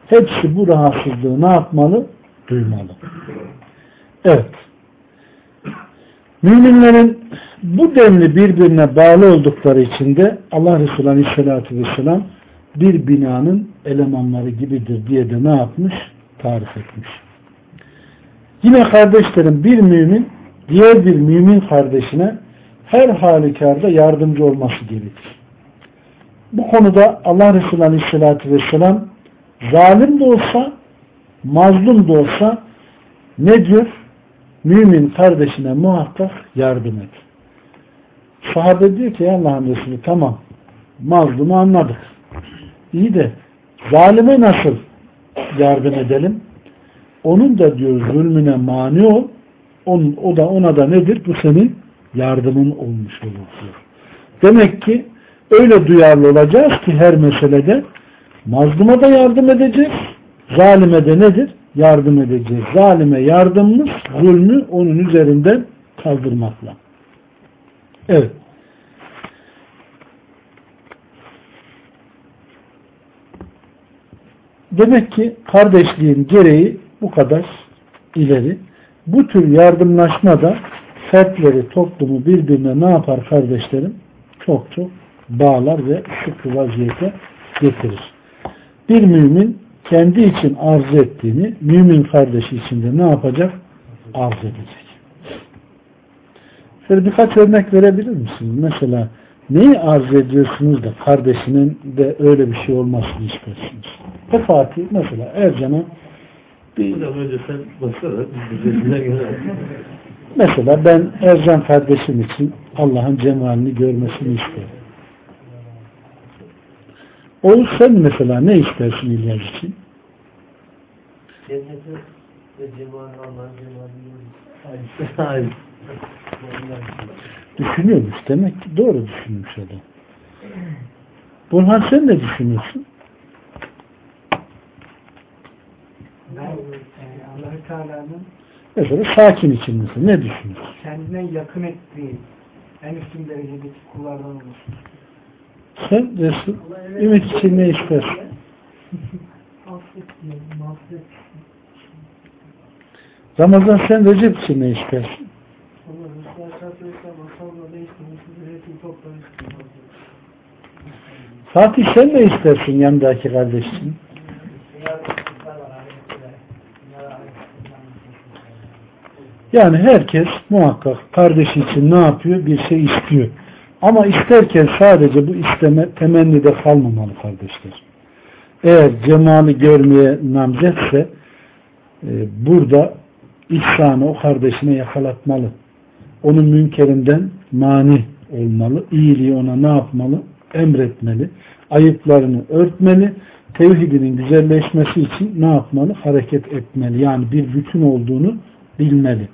hepsi bu rahatsızlığı ne yapmalı? Duymalı. Evet. Müminlerin bu denli birbirine bağlı oldukları için de Allah Resulü Aleyhisselatü Vesselam bir binanın elemanları gibidir diye de ne yapmış? Tarif etmiş. Yine kardeşlerim bir mümin diğer bir mümin kardeşine her halükarda yardımcı olması gerekir. Bu konuda Allah Resulü Aleyhisselatü Vesselam zalim de olsa mazlum da olsa ne diyor? Mümin kardeşine muhakkak yardım et. Sahabe diyor ki Allah'ın Resulü tamam mazlumu anladık. İyi de zalime nasıl yardım edelim? Onun da diyor zulmüne mani ol. Onun, o da ona da nedir? Bu senin yardımın olmuş olur diyor. Demek ki öyle duyarlı olacağız ki her meselede mazluma da yardım edeceğiz. Zalime de nedir? Yardım edeceğiz. Zalime yardımımız zulmü onun üzerinden kaldırmakla. Evet. Demek ki kardeşliğin gereği bu kadar ileri. Bu tür yardımlaşma da fertleri, toplumu birbirine ne yapar kardeşlerim? Çok çok bağlar ve sıkı vaziyete getirir. Bir mümin kendi için arz ettiğini mümin kardeşi için de ne yapacak? Arz edecek. Şöyle birkaç örnek verebilir misiniz? Mesela neyi arz ediyorsunuz da kardeşinin de öyle bir şey olmasını istersiniz? Ve Fatih mesela Ercan'a bir... Hocam önce sen baksana. Biz de göre. Mesela ben Ercan kardeşim için Allah'ın cemalini görmesini isterim. Oğuz sen mesela ne istersin İlyas için? Cenneti ve cemalini Allah'ın cemalini Hayır. Düşünüyormuş demek ki doğru düşünmüş adam. Burhan sen ne düşünüyorsun? Teala'nın Mesela sakin için ne düşünüyorsun? kendine yakın ettiği en üstün derecedeki kullardan olur. Sen Resul, ümit için ne istersin? Ramazan sen Recep için ne istersin? Fatih sen ne istersin yanındaki kardeş Yani herkes muhakkak kardeşi için ne yapıyor? Bir şey istiyor. Ama isterken sadece bu isteme temennide kalmamalı kardeşler. Eğer cemali görmeye namzetse e, burada ihsanı o kardeşine yakalatmalı. Onun münkerinden mani olmalı. İyiliği ona ne yapmalı? Emretmeli. Ayıplarını örtmeli. Tevhidinin güzelleşmesi için ne yapmalı? Hareket etmeli. Yani bir bütün olduğunu bilmeli.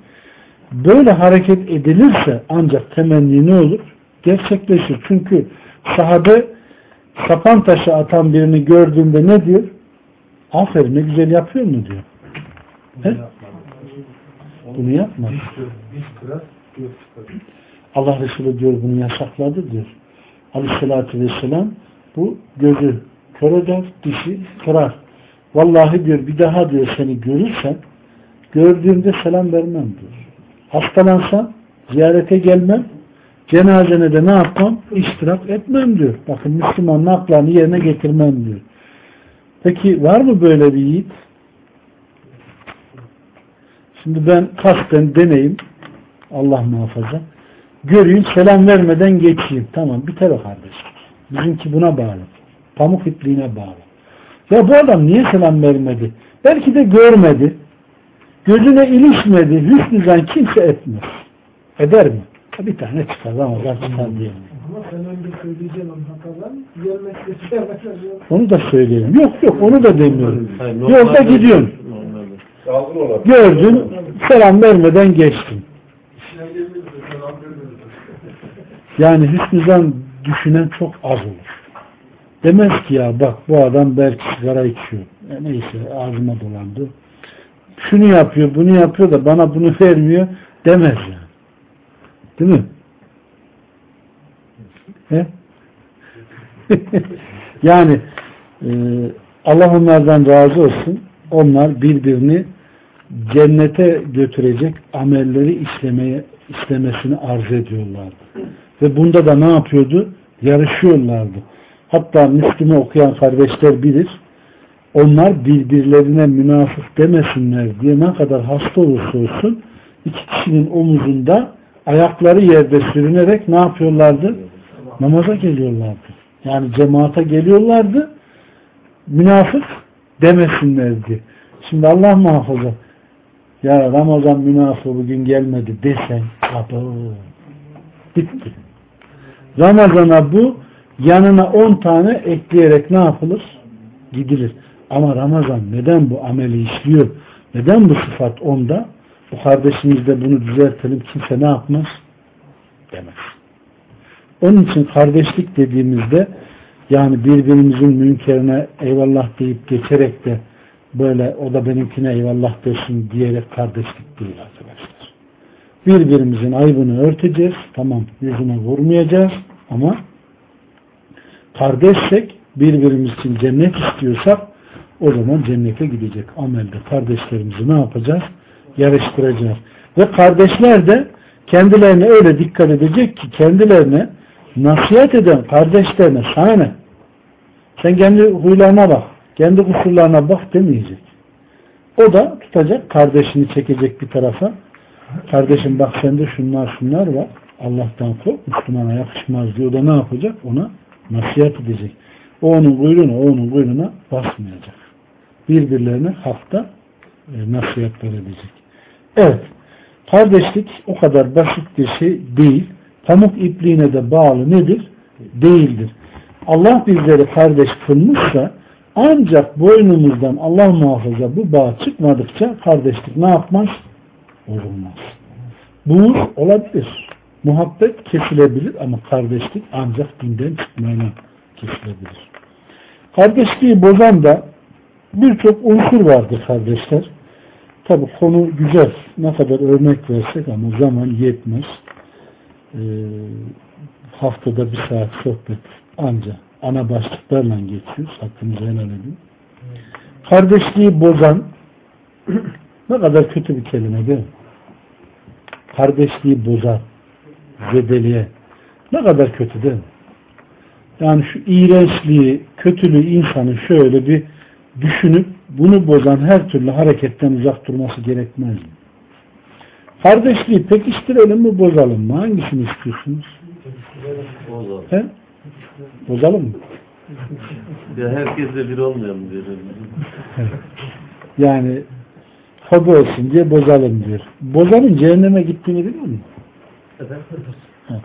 Böyle hareket edilirse ancak temenni ne olur? Gerçekleşir. Çünkü sahabe sapan taşı atan birini gördüğünde ne diyor? Aferin ne güzel yapıyor mu diyor. He? Bunu yapma. Allah Resulü diyor bunu yasakladı diyor. Aleyhissalatü vesselam bu gözü kör eder, dişi kırar. Vallahi diyor bir daha diyor seni görürsem gördüğümde selam vermem diyor. Hastalansam ziyarete gelmem cenazene de ne yapmam? İştirak etmem diyor. Bakın Müslümanın haklarını yerine getirmem diyor. Peki var mı böyle bir yiğit? Şimdi ben kasten deneyim Allah muhafaza göreyim selam vermeden geçeyim. Tamam biter o kardeş. Bizimki buna bağlı. Pamuk ipliğine bağlı. Ya bu adam niye selam vermedi? Belki de görmedi. Gözüne ilişmedi. Hüsnü kimse etmez. Eder mi? Bir tane çıkar. Ramazan çıkar diye. Ama sen önce şey yapacağız. Onu da söyleyelim. Yok yok onu da demiyorum. Hayır, Yolda gidiyorsun. Gördün. Selam vermeden geçtin. Yani hüsnü zan düşünen çok az olur. Demez ki ya bak bu adam belki sigara içiyor. E neyse ağzıma dolandı. Şunu yapıyor, bunu yapıyor da bana bunu vermiyor demez yani. Değil mi? He? yani e, Allah onlardan razı olsun. Onlar birbirini cennete götürecek amelleri işlemeye istemesini arz ediyorlardı. Ve bunda da ne yapıyordu? Yarışıyorlardı. Hatta Müslüman okuyan kardeşler bilir. Onlar birbirlerine münafık demesinler diye ne kadar hasta olursa olsun iki kişinin omuzunda ayakları yerde sürünerek ne yapıyorlardı? Namaza geliyorlardı. Yani cemaate geliyorlardı. Münafık demesinler diye. Şimdi Allah muhafaza ya Ramazan münafığı bugün gelmedi desen abo bitti. Ramazana bu yanına 10 tane ekleyerek ne yapılır? Gidilir. Ama Ramazan neden bu ameli işliyor? Neden bu sıfat onda? Bu kardeşimiz de bunu düzeltelim. Kimse ne yapmaz? Demez. Onun için kardeşlik dediğimizde yani birbirimizin münkerine eyvallah deyip geçerek de böyle o da benimkine eyvallah desin diyerek kardeşlik değil arkadaşlar. Birbirimizin ayıbını örteceğiz. Tamam yüzüne vurmayacağız ama kardeşsek birbirimiz için cennet istiyorsak o zaman cennete gidecek amelde kardeşlerimizi ne yapacağız? Yarıştıracağız. Ve kardeşler de kendilerine öyle dikkat edecek ki kendilerine nasihat eden kardeşlerine sana ne? Sen kendi huylarına bak. Kendi kusurlarına bak demeyecek. O da tutacak, kardeşini çekecek bir tarafa. Kardeşim bak sende şunlar şunlar var. Allah'tan kork, Müslümana yakışmaz diyor. Da ne yapacak? Ona nasihat edecek. O onun kuyruğuna, o onun kuyruğuna basmayacak. Birbirlerine hakta e, nasihatler edecek. Evet. Kardeşlik o kadar basit bir şey değil. Pamuk ipliğine de bağlı nedir? Değildir. Allah bizleri kardeş kılmışsa ancak boynumuzdan Allah muhafaza bu bağ çıkmadıkça kardeşlik ne yapmaz? Olmaz. Buğuz olabilir. Muhabbet kesilebilir ama kardeşlik ancak dinden çıkmayla kesilebilir. Kardeşliği bozan da birçok unsur vardır kardeşler. Tabi konu güzel. Ne kadar örnek versek ama zaman yetmez. Ee, haftada bir saat sohbet anca ana başlıklarla geçiyoruz. Hakkınızı helal edin. Kardeşliği bozan ne kadar kötü bir kelime değil mi? Kardeşliği bozar. Zedeliye. Ne kadar kötü değil mi? Yani şu iğrençliği, kötülüğü insanı şöyle bir düşünüp bunu bozan her türlü hareketten uzak durması gerekmez mi? Kardeşliği pekiştirelim mi bozalım mı? Hangisini istiyorsunuz? Bozalım. He? Bozalım mı? Ya herkesle bir olmayalım diyor. Yani hobi olsun diye bozalım diyor. Bozanın cehenneme gittiğini biliyor musun? Ha.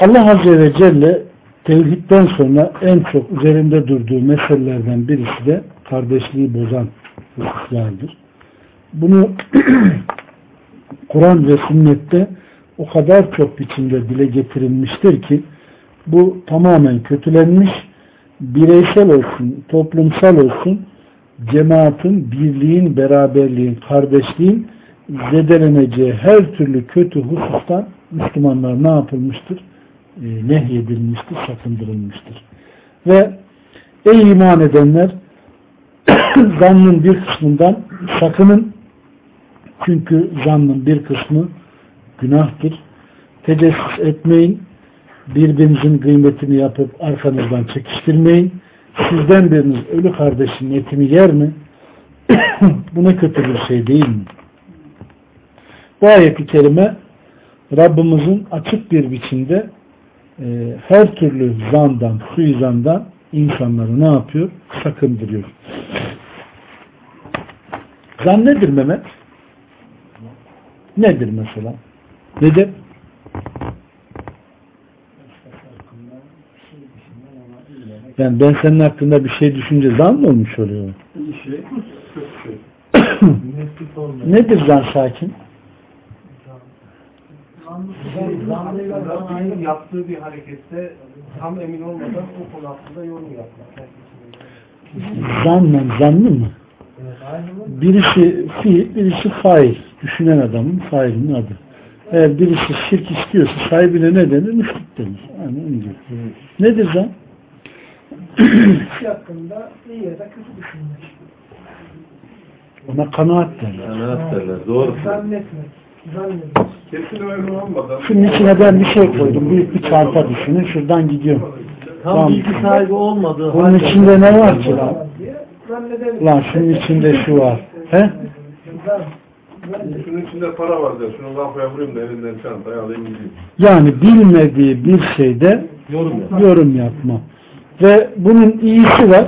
Allah Azze ve Celle tevhidden sonra en çok üzerinde durduğu meselelerden birisi de kardeşliği bozan hususlardır. Bunu Kur'an ve sünnette o kadar çok biçimde dile getirilmiştir ki bu tamamen kötülenmiş bireysel olsun, toplumsal olsun cemaatin, birliğin, beraberliğin, kardeşliğin zedeleneceği her türlü kötü husustan Müslümanlar ne yapılmıştır? E, nehyedilmiştir, sakındırılmıştır. Ve ey iman edenler zannın bir kısmından sakının çünkü zannın bir kısmı günahtır. Tecessüs etmeyin. Birbirinizin kıymetini yapıp arkanızdan çekiştirmeyin. Sizden biriniz ölü kardeşinin etini yer mi? Bu ne kötü bir şey değil mi? Bu ayet-i kerime Rabbimizin açık bir biçimde e, her türlü zandan, suizandan insanları ne yapıyor? Sakındırıyor. Zan nedir Mehmet? Nedir mesela? Nedir? Yani ben senin hakkında bir şey düşünce zan mı olmuş oluyor? şey, Nedir zan sakin? Zanlıyla yaptığı bir harekette tam emin olmadan o konu hakkında yorum yapmak. Zanla zanlı mı? Evet, aynı mı? Birisi fiil, birisi fail. Düşünen adamın failinin adı. Eğer birisi şirk istiyorsa sahibine ne denir? Müşrik denir. Yani onun gibi. Nedir zan? Kişi hakkında iyi ya da kötü düşünmek. Ona kanaat denir. Kanaat derler. Doğru. Zannetmek. Zannetmek. Kesin öyle olmadan. Şunun içine ben bir şey koydum. Büyük bir çanta düşünün. Şuradan gidiyorum. Tam Tamam. bilgi sahibi olmadığı Bunun halde- içinde ne var ki lan? Lan şunun içinde şu var. He? Şunun içinde para var der. Şunu kafaya vurayım da elinden çantayı alayım gideyim. Yani bilmediği bir şeyde Yorum yap. yorum yapma. Ve bunun iyisi var,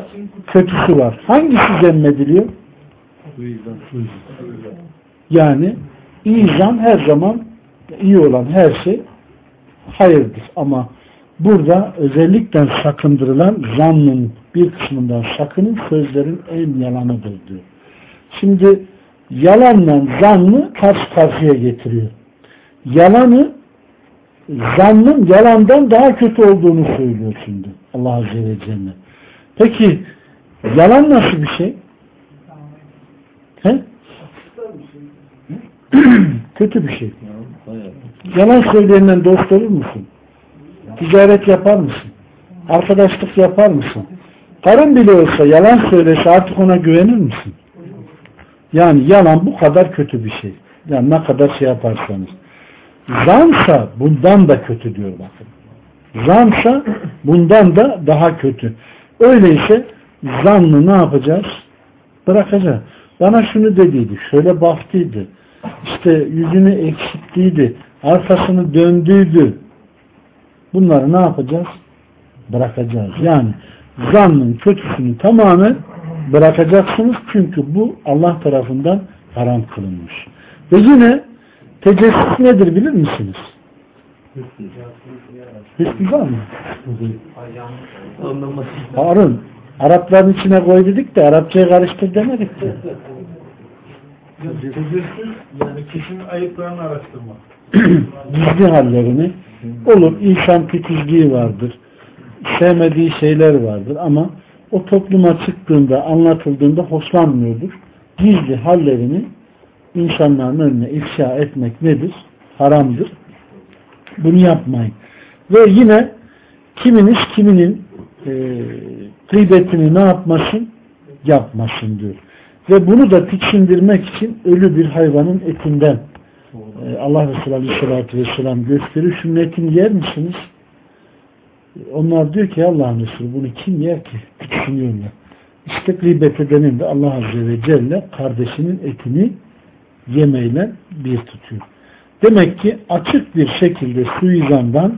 kötüsü var. Hangisi zemmediliyor? Yani iyi zan her zaman iyi olan her şey hayırdır. Ama burada özellikle sakındırılan zannın bir kısmından sakının sözlerin en yalanıdır diyor. Şimdi yalanla zannı karşı karşıya getiriyor. Yalanı zannın yalandan daha kötü olduğunu söylüyor şimdi Allah Azze ve Celle. Peki yalan nasıl bir şey? He? kötü bir şey. Yalan söyleyenden dost olur musun? Ticaret yapar mısın? Arkadaşlık yapar mısın? Karın bile olsa yalan söylese artık ona güvenir misin? Yani yalan bu kadar kötü bir şey. Yani ne kadar şey yaparsanız. Zansa bundan da kötü diyor bakın. Zansa bundan da daha kötü. Öyleyse zannı ne yapacağız? Bırakacağız. Bana şunu dediydi, şöyle baktıydı, işte yüzünü eksilttiydi, arkasını döndüydü. Bunları ne yapacağız? Bırakacağız. Yani zannın kötüsünü tamamen bırakacaksınız. Çünkü bu Allah tarafından haram kılınmış. Ve yine tecessüs nedir bilir misiniz? Hüsnü var mı? Harun. Arapların içine koy dedik de Arapçayı karıştır demedik de. Tecessüs yani kişinin ayıplarını araştırmak. Gizli hallerini olur. insan titizliği vardır. Sevmediği şeyler vardır ama o topluma çıktığında, anlatıldığında hoşlanmıyordur. Gizli hallerini insanların önüne ifşa etmek nedir? Haramdır. Bunu yapmayın. Ve yine kiminiz kiminin e, gıybetini ne yapmasın? Yapmasın diyor. Ve bunu da tiksindirmek için ölü bir hayvanın etinden e, Allah Resulü Aleyhisselatü Vesselam gösteriyor. Şunun etini yer misiniz? Onlar diyor ki Allah'ın Resulü bunu kim yer ki? Tiksiniyorlar. İşte gıybet edenin de Allah Azze ve Celle kardeşinin etini yemeyle bir tutuyor. Demek ki açık bir şekilde suizandan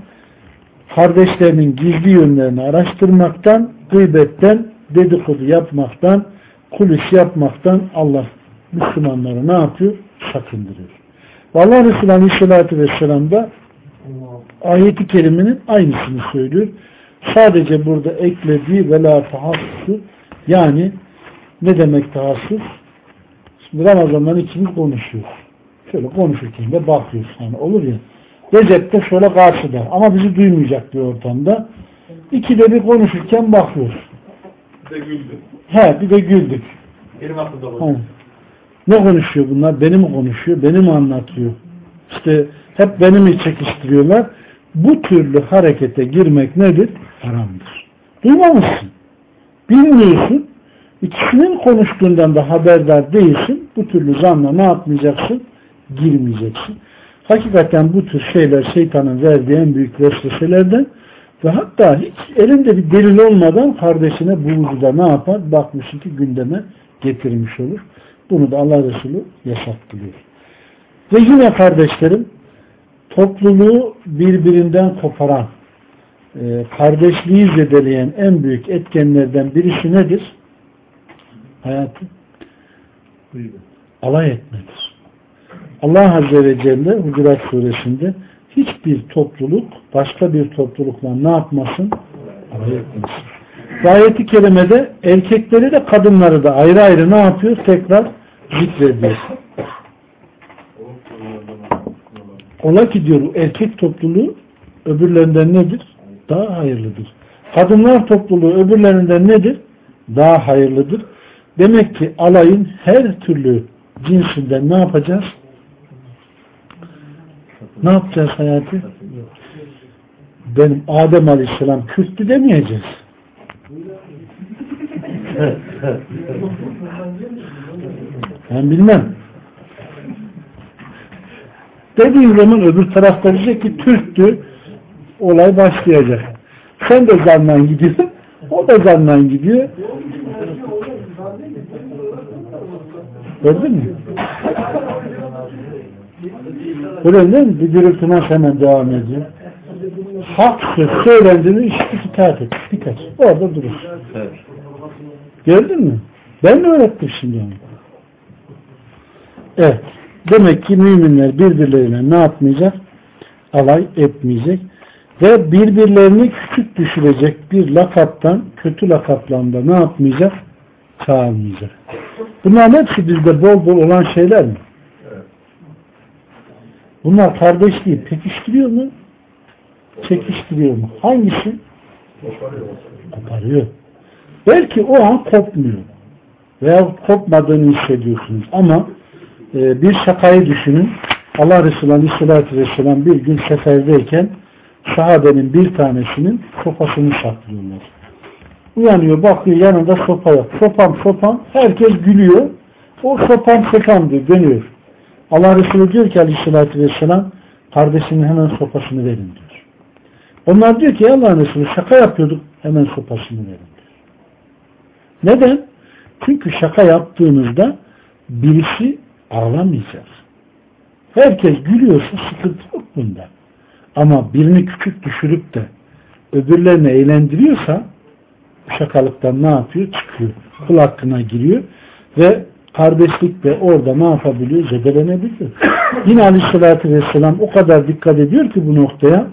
kardeşlerinin gizli yönlerini araştırmaktan, gıybetten, dedikodu yapmaktan, kulis yapmaktan Allah Müslümanları ne yapıyor? Sakındırıyor. Vallahi Resulü Aleyhisselatü Vesselam da ayeti kerimenin aynısını söylüyor. Sadece burada eklediği ve la yani ne demek tahassus? Şimdi Ramazan'dan ikimiz konuşuyoruz. Şöyle konuşurken de bakıyoruz. Yani olur ya. Recep de şöyle karşıda. Ama bizi duymayacak bir ortamda. İkide bir konuşurken bakıyoruz. Bir de güldü. He bir de güldük. Benim aklımda. Ne konuşuyor bunlar? Beni mi konuşuyor? Beni mi anlatıyor? İşte hep beni mi çekiştiriyorlar? Bu türlü harekete girmek nedir? Haramdır. Duymamışsın. Bilmiyorsun. İkisinin konuştuğundan da haberdar değilsin. Bu türlü zanla ne yapmayacaksın? Girmeyeceksin. Hakikaten bu tür şeyler şeytanın verdiği en büyük vesveselerden ve hatta hiç elinde bir delil olmadan kardeşine bu da ne yapar? Bakmışsın ki gündeme getirmiş olur. Bunu da Allah Resulü yasaklıyor. Ve yine kardeşlerim topluluğu birbirinden koparan e, kardeşliği zedeleyen en büyük etkenlerden birisi nedir? Hayatı alay etmedir. Allah Azze ve Celle Hucurat Suresinde hiçbir topluluk başka bir toplulukla ne yapmasın? Ayeti kerimede erkekleri de kadınları da ayrı ayrı ne yapıyor? Tekrar zikrediyor. Ola ki diyor erkek topluluğu öbürlerinden nedir? Daha hayırlıdır. Kadınlar topluluğu öbürlerinden nedir? Daha hayırlıdır. Demek ki alayın her türlü cinsinden ne yapacağız? Ne yapacağız hayatı? Benim Adem Aleyhisselam Kürttü demeyeceğiz. Ben bilmem. Dediğin zaman öbür tarafta diyecek ki Türktü olay başlayacak. Sen de zannan gidiyorsun. O da zannan gidiyor. Gördün mü? Mi? Bir gürültü nasıl hemen devam ediyor. Hak söz söylendiğini işte itaat et. Dikkat. Orada durur. Evet. Gördün mü? Ben de öğrettim şimdi onu. Evet. Demek ki müminler birbirlerine ne yapmayacak? Alay etmeyecek. Ve birbirlerini küçük düşürecek bir lakaptan, kötü lakaplarında ne yapmayacak? Çağırmayacak. Bunların hepsi bizde bol bol olan şeyler mi? Bunlar kardeşliği pekiştiriyor mu? Çekiştiriyor mu? Hangisi? Koparıyor. Belki o an kopmuyor. Veya kopmadığını hissediyorsunuz. Ama e, bir şakayı düşünün. Allah Resulü Aleyhisselatü Vesselam bir gün seferdeyken sahabenin bir tanesinin sopasını saklıyorlar. Uyanıyor, bakıyor yanında sopa yok. Sopam sopam. Herkes gülüyor. O sopam sopam diyor, dönüyor. Allah Resulü diyor ki Aleyhisselatü Vesselam kardeşinin hemen sopasını verin diyor. Onlar diyor ki ya Allah'ın Resulü şaka yapıyorduk hemen sopasını verin diyor. Neden? Çünkü şaka yaptığınızda birisi ağlamayacak. Herkes gülüyorsa sıkıntı yok bunda. Ama birini küçük düşürüp de öbürlerini eğlendiriyorsa şakalıktan ne yapıyor? Çıkıyor. Kul hakkına giriyor ve kardeşlik de orada ne yapabiliyor? Zedelenebiliyor. Yine aleyhissalatü vesselam o kadar dikkat ediyor ki bu noktaya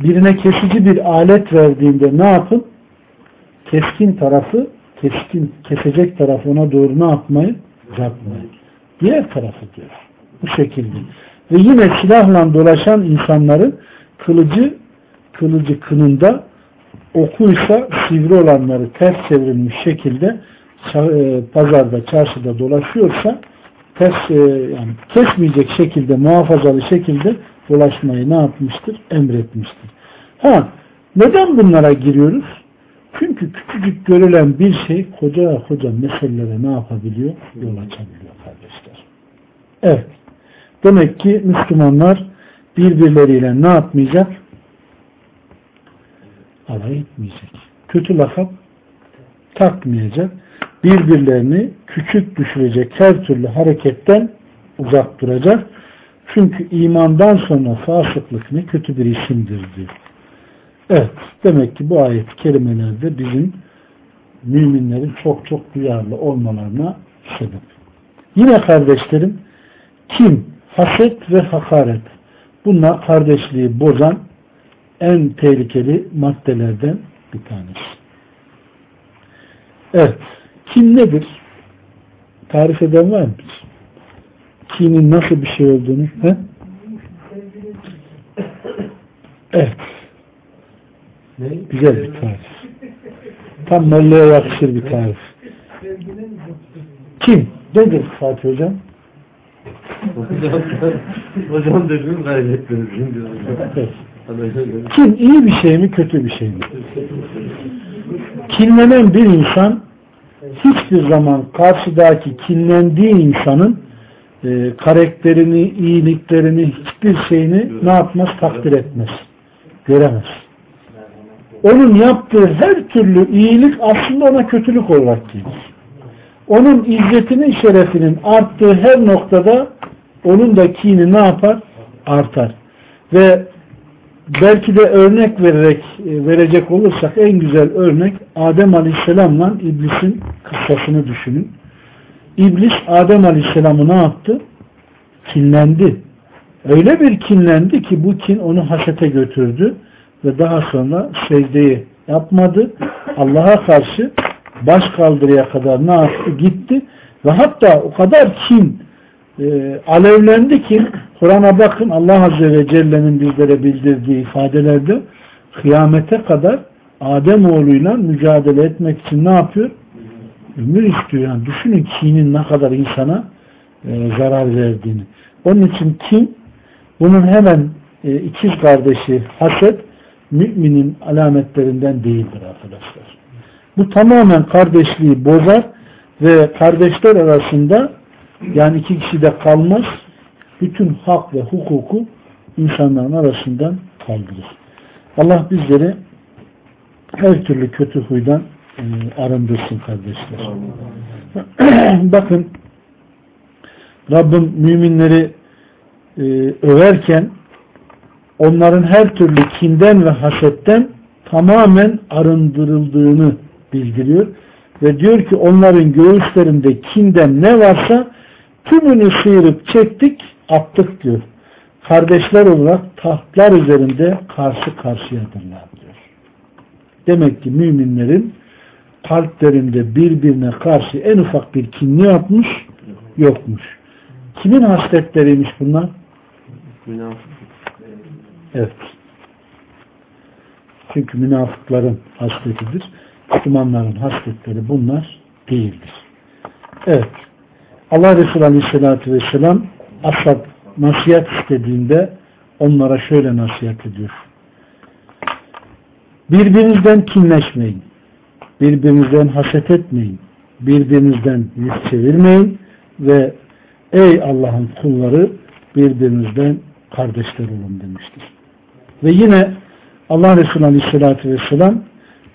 birine kesici bir alet verdiğinde ne yapın? Keskin tarafı keskin, kesecek tarafı ona doğru ne yapmayın? Uzatmayın. Diğer tarafı diyor. Bu şekilde. Ve yine silahla dolaşan insanların kılıcı kılıcı kınında okuysa sivri olanları ters çevrilmiş şekilde pazarda, çarşıda dolaşıyorsa ters e, yani kesmeyecek şekilde, muhafazalı şekilde dolaşmayı ne yapmıştır? Emretmiştir. Ha, neden bunlara giriyoruz? Çünkü küçücük görülen bir şey koca koca meselelere ne yapabiliyor? Yol açabiliyor kardeşler. Evet. Demek ki Müslümanlar birbirleriyle ne yapmayacak? Alay etmeyecek. Kötü lakap takmayacak. Birbirlerini küçük düşürecek her türlü hareketten uzak duracak. Çünkü imandan sonra fasıklık ne kötü bir isimdir diyor. Evet. Demek ki bu ayet-i kerimelerde bizim müminlerin çok çok duyarlı olmalarına sebep. Yine kardeşlerim kim, haset ve hakaret bunlar kardeşliği bozan en tehlikeli maddelerden bir tanesi. Evet. Kim nedir? Tarif eden var mı? Kinin nasıl bir şey olduğunu? He? Evet. Ne? Güzel bir tarif. Tam Molla'ya yakışır bir tarif. Kim? Nedir Fatih Hocam? Hocam, hocam dediğini kaybettiniz şimdi. Evet. Kim iyi bir şey mi kötü bir şey mi? Kinlenen bir insan hiçbir zaman karşıdaki kinlendiği insanın e, karakterini, iyiliklerini, hiçbir şeyini ne yapmaz? Takdir etmez. Göremez. Onun yaptığı her türlü iyilik aslında ona kötülük olarak gelir. Onun izzetinin, şerefinin arttığı her noktada onun da kini ne yapar? Artar. Ve belki de örnek vererek e, verecek olursak en güzel örnek Adem Aleyhisselam'la İblis'in kıssasını düşünün. İblis Adem Aleyhisselam'ı ne yaptı? Kinlendi. Öyle bir kinlendi ki bu kin onu hasete götürdü ve daha sonra secdeyi yapmadı. Allah'a karşı baş kaldırıya kadar ne yaptı? Gitti ve hatta o kadar kin e, alevlendi ki Kur'an'a bakın Allah Azze ve Celle'nin bizlere bildirdiği ifadelerde kıyamete kadar Adem oğluyla mücadele etmek için ne yapıyor? Ömür istiyor. Yani düşünün kinin ne kadar insana e, zarar verdiğini. Onun için kin bunun hemen e, ikiz kardeşi haset müminin alametlerinden değildir arkadaşlar. Bu tamamen kardeşliği bozar ve kardeşler arasında yani iki kişi de kalmaz bütün hak ve hukuku insanların arasından kaldırır. Allah bizleri her türlü kötü huydan e, arındırsın kardeşler. Bakın Rabbim müminleri e, överken onların her türlü kinden ve hasetten tamamen arındırıldığını bildiriyor. Ve diyor ki onların göğüslerinde kinden ne varsa tümünü sıyırıp çektik attık diyor. Kardeşler olarak tahtlar üzerinde karşı karşıyadırlar diyor. Demek ki müminlerin kalplerinde birbirine karşı en ufak bir kin ne yapmış? Yokmuş. Kimin hasletleriymiş bunlar? Evet. Çünkü münafıkların hasletidir. Müslümanların hasletleri bunlar değildir. Evet. Allah Resulü Aleyhisselatü Vesselam ashab nasihat istediğinde onlara şöyle nasihat ediyor. Birbirinizden kinleşmeyin. Birbirinizden haset etmeyin. Birbirinizden yüz çevirmeyin ve ey Allah'ın kulları birbirinizden kardeşler olun demiştir. Ve yine Allah Resulü Aleyhisselatü Vesselam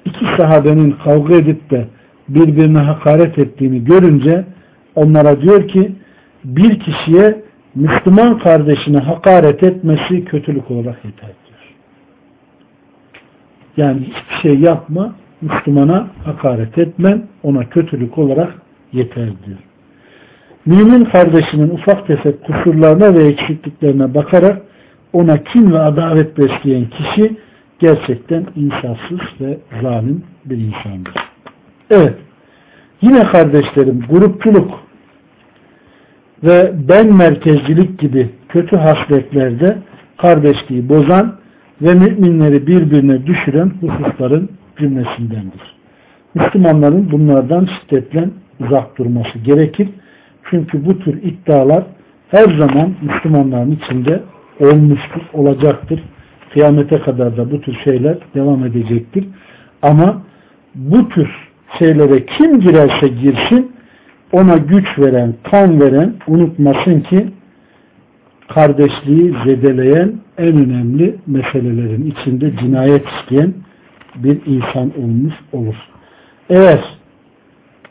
iki sahabenin kavga edip de birbirine hakaret ettiğini görünce onlara diyor ki bir kişiye Müslüman kardeşine hakaret etmesi kötülük olarak yeter diyor. Yani hiçbir şey yapma, Müslümana hakaret etmen, ona kötülük olarak yeter diyor. Mümin kardeşinin ufak tefek kusurlarına ve eksikliklerine bakarak ona kin ve adalet besleyen kişi gerçekten insafsız ve zalim bir insandır. Evet. Yine kardeşlerim grupçuluk ve ben merkezcilik gibi kötü hasletlerde kardeşliği bozan ve müminleri birbirine düşüren hususların cümlesindendir. Müslümanların bunlardan şiddetle uzak durması gerekir. Çünkü bu tür iddialar her zaman Müslümanların içinde olmuştur, olacaktır. Kıyamete kadar da bu tür şeyler devam edecektir. Ama bu tür şeylere kim girerse girsin ona güç veren, kan veren unutmasın ki kardeşliği zedeleyen en önemli meselelerin içinde cinayet isteyen bir insan olmuş olur. Eğer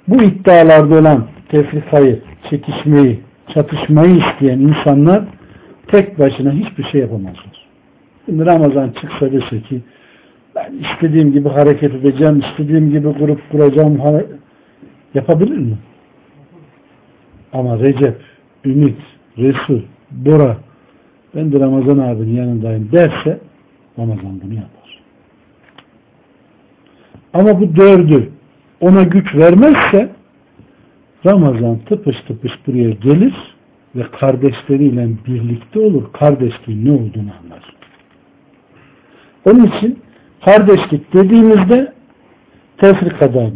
bu iddialarda olan tefrikayı, çekişmeyi, çatışmayı isteyen insanlar tek başına hiçbir şey yapamazlar. Şimdi Ramazan çıksa dese ki ben istediğim gibi hareket edeceğim, istediğim gibi grup kuracağım yapabilir mi? Ama Recep, Ümit, Resul, Bora ben de Ramazan abinin yanındayım derse Ramazan bunu yapar. Ama bu dördü ona güç vermezse Ramazan tıpış tıpış buraya gelir ve kardeşleriyle birlikte olur. Kardeşliğin ne olduğunu anlar. Onun için kardeşlik dediğimizde tefrikadan,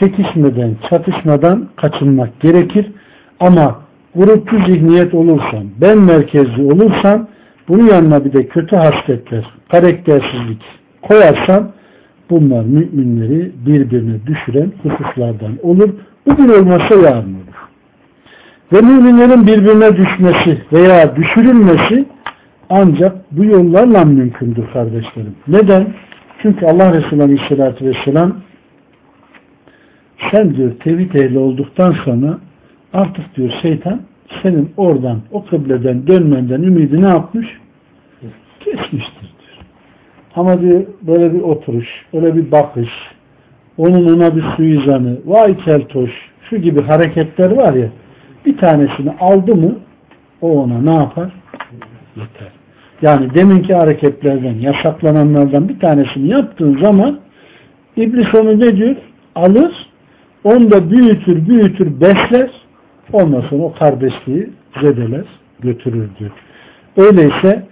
çekişmeden, çatışmadan kaçınmak gerekir. Ama grupçu zihniyet olursan, ben merkezli olursan, bunun yanına bir de kötü hasletler, karaktersizlik koyarsan, bunlar müminleri birbirine düşüren hususlardan olur. Bugün olmasa yarın olur. Ve müminlerin birbirine düşmesi veya düşürülmesi ancak bu yollarla mümkündür kardeşlerim. Neden? Çünkü Allah Resulü Aleyhisselatü Vesselam sen diyor tevhid ehli olduktan sonra artık diyor şeytan senin oradan o kıbleden dönmenden ümidi ne yapmış? Kesmiştir diyor. Ama diyor böyle bir oturuş, böyle bir bakış, onun ona bir suizanı, vay keltoş, şu gibi hareketler var ya, bir tanesini aldı mı o ona ne yapar? Yeter. Yani deminki hareketlerden, yasaklananlardan bir tanesini yaptığın zaman iblis onu ne diyor? Alır, onu da büyütür, büyütür, besler, ondan sonra o kardeşliği zedeler, götürür diyor. Öyleyse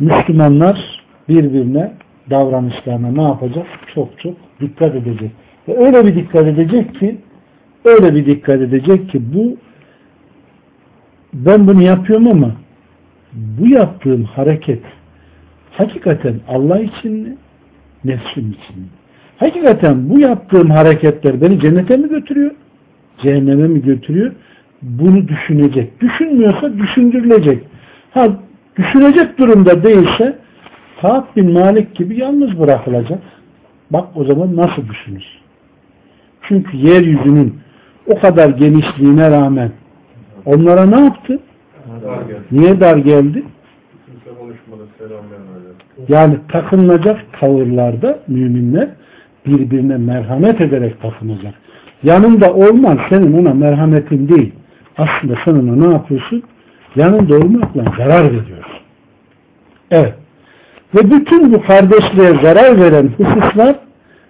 Müslümanlar birbirine davranışlarına ne yapacak? Çok çok dikkat edecek. Ve öyle bir dikkat edecek ki öyle bir dikkat edecek ki bu ben bunu yapıyorum ama bu yaptığım hareket hakikaten Allah için mi? Nefsim için mi? Hakikaten bu yaptığım hareketler beni cennete mi götürüyor? Cehenneme mi götürüyor? Bunu düşünecek. Düşünmüyorsa düşündürülecek. Ha düşünecek durumda değilse Ka'b bin Malik gibi yalnız bırakılacak. Bak o zaman nasıl düşünür? Çünkü yeryüzünün o kadar genişliğine rağmen onlara ne yaptı? Dar. Niye dar geldi? Yani takınılacak tavırlarda müminler birbirine merhamet ederek takınacak. Yanında olman senin ona merhametin değil. Aslında sen ona ne yapıyorsun? Yanında olmakla zarar veriyorsun. Evet. Ve bütün bu kardeşliğe zarar veren hususlar,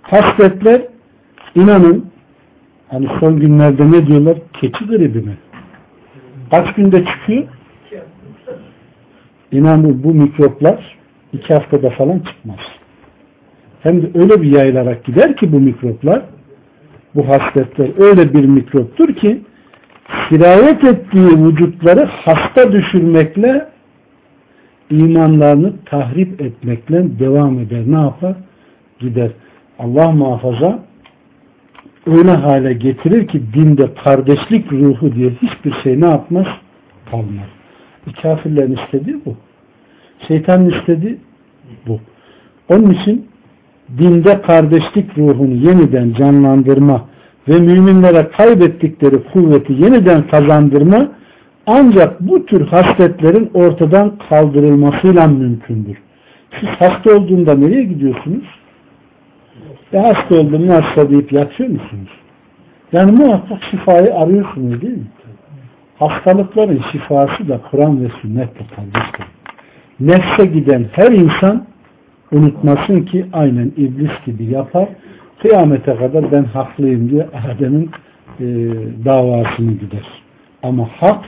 hasletler inanın hani son günlerde ne diyorlar? Keçi gribi mi? Kaç günde çıkıyor? İnanın bu mikroplar iki haftada falan çıkmaz. Hem de öyle bir yayılarak gider ki bu mikroplar, bu hasletler öyle bir mikroptur ki sirayet ettiği vücutları hasta düşürmekle imanlarını tahrip etmekle devam eder. Ne yapar? Gider. Allah muhafaza öyle hale getirir ki dinde kardeşlik ruhu diye hiçbir şey ne yapmaz? Kalmaz. E, kafirlerin istediği bu. Şeytanın istediği bu. Onun için dinde kardeşlik ruhunu yeniden canlandırma ve müminlere kaybettikleri kuvveti yeniden kazandırma ancak bu tür hasletlerin ortadan kaldırılmasıyla mümkündür. Siz hasta olduğunda nereye gidiyorsunuz? E hasta oldum nasıl deyip yatıyor musunuz? Yani muhakkak şifayı arıyorsunuz değil mi? Hastalıkların şifası da Kur'an ve sünnetle kardeşler. Nefse giden her insan unutmasın ki aynen iblis gibi yapar. Kıyamete kadar ben haklıyım diye Adem'in e, davasını gider. Ama hak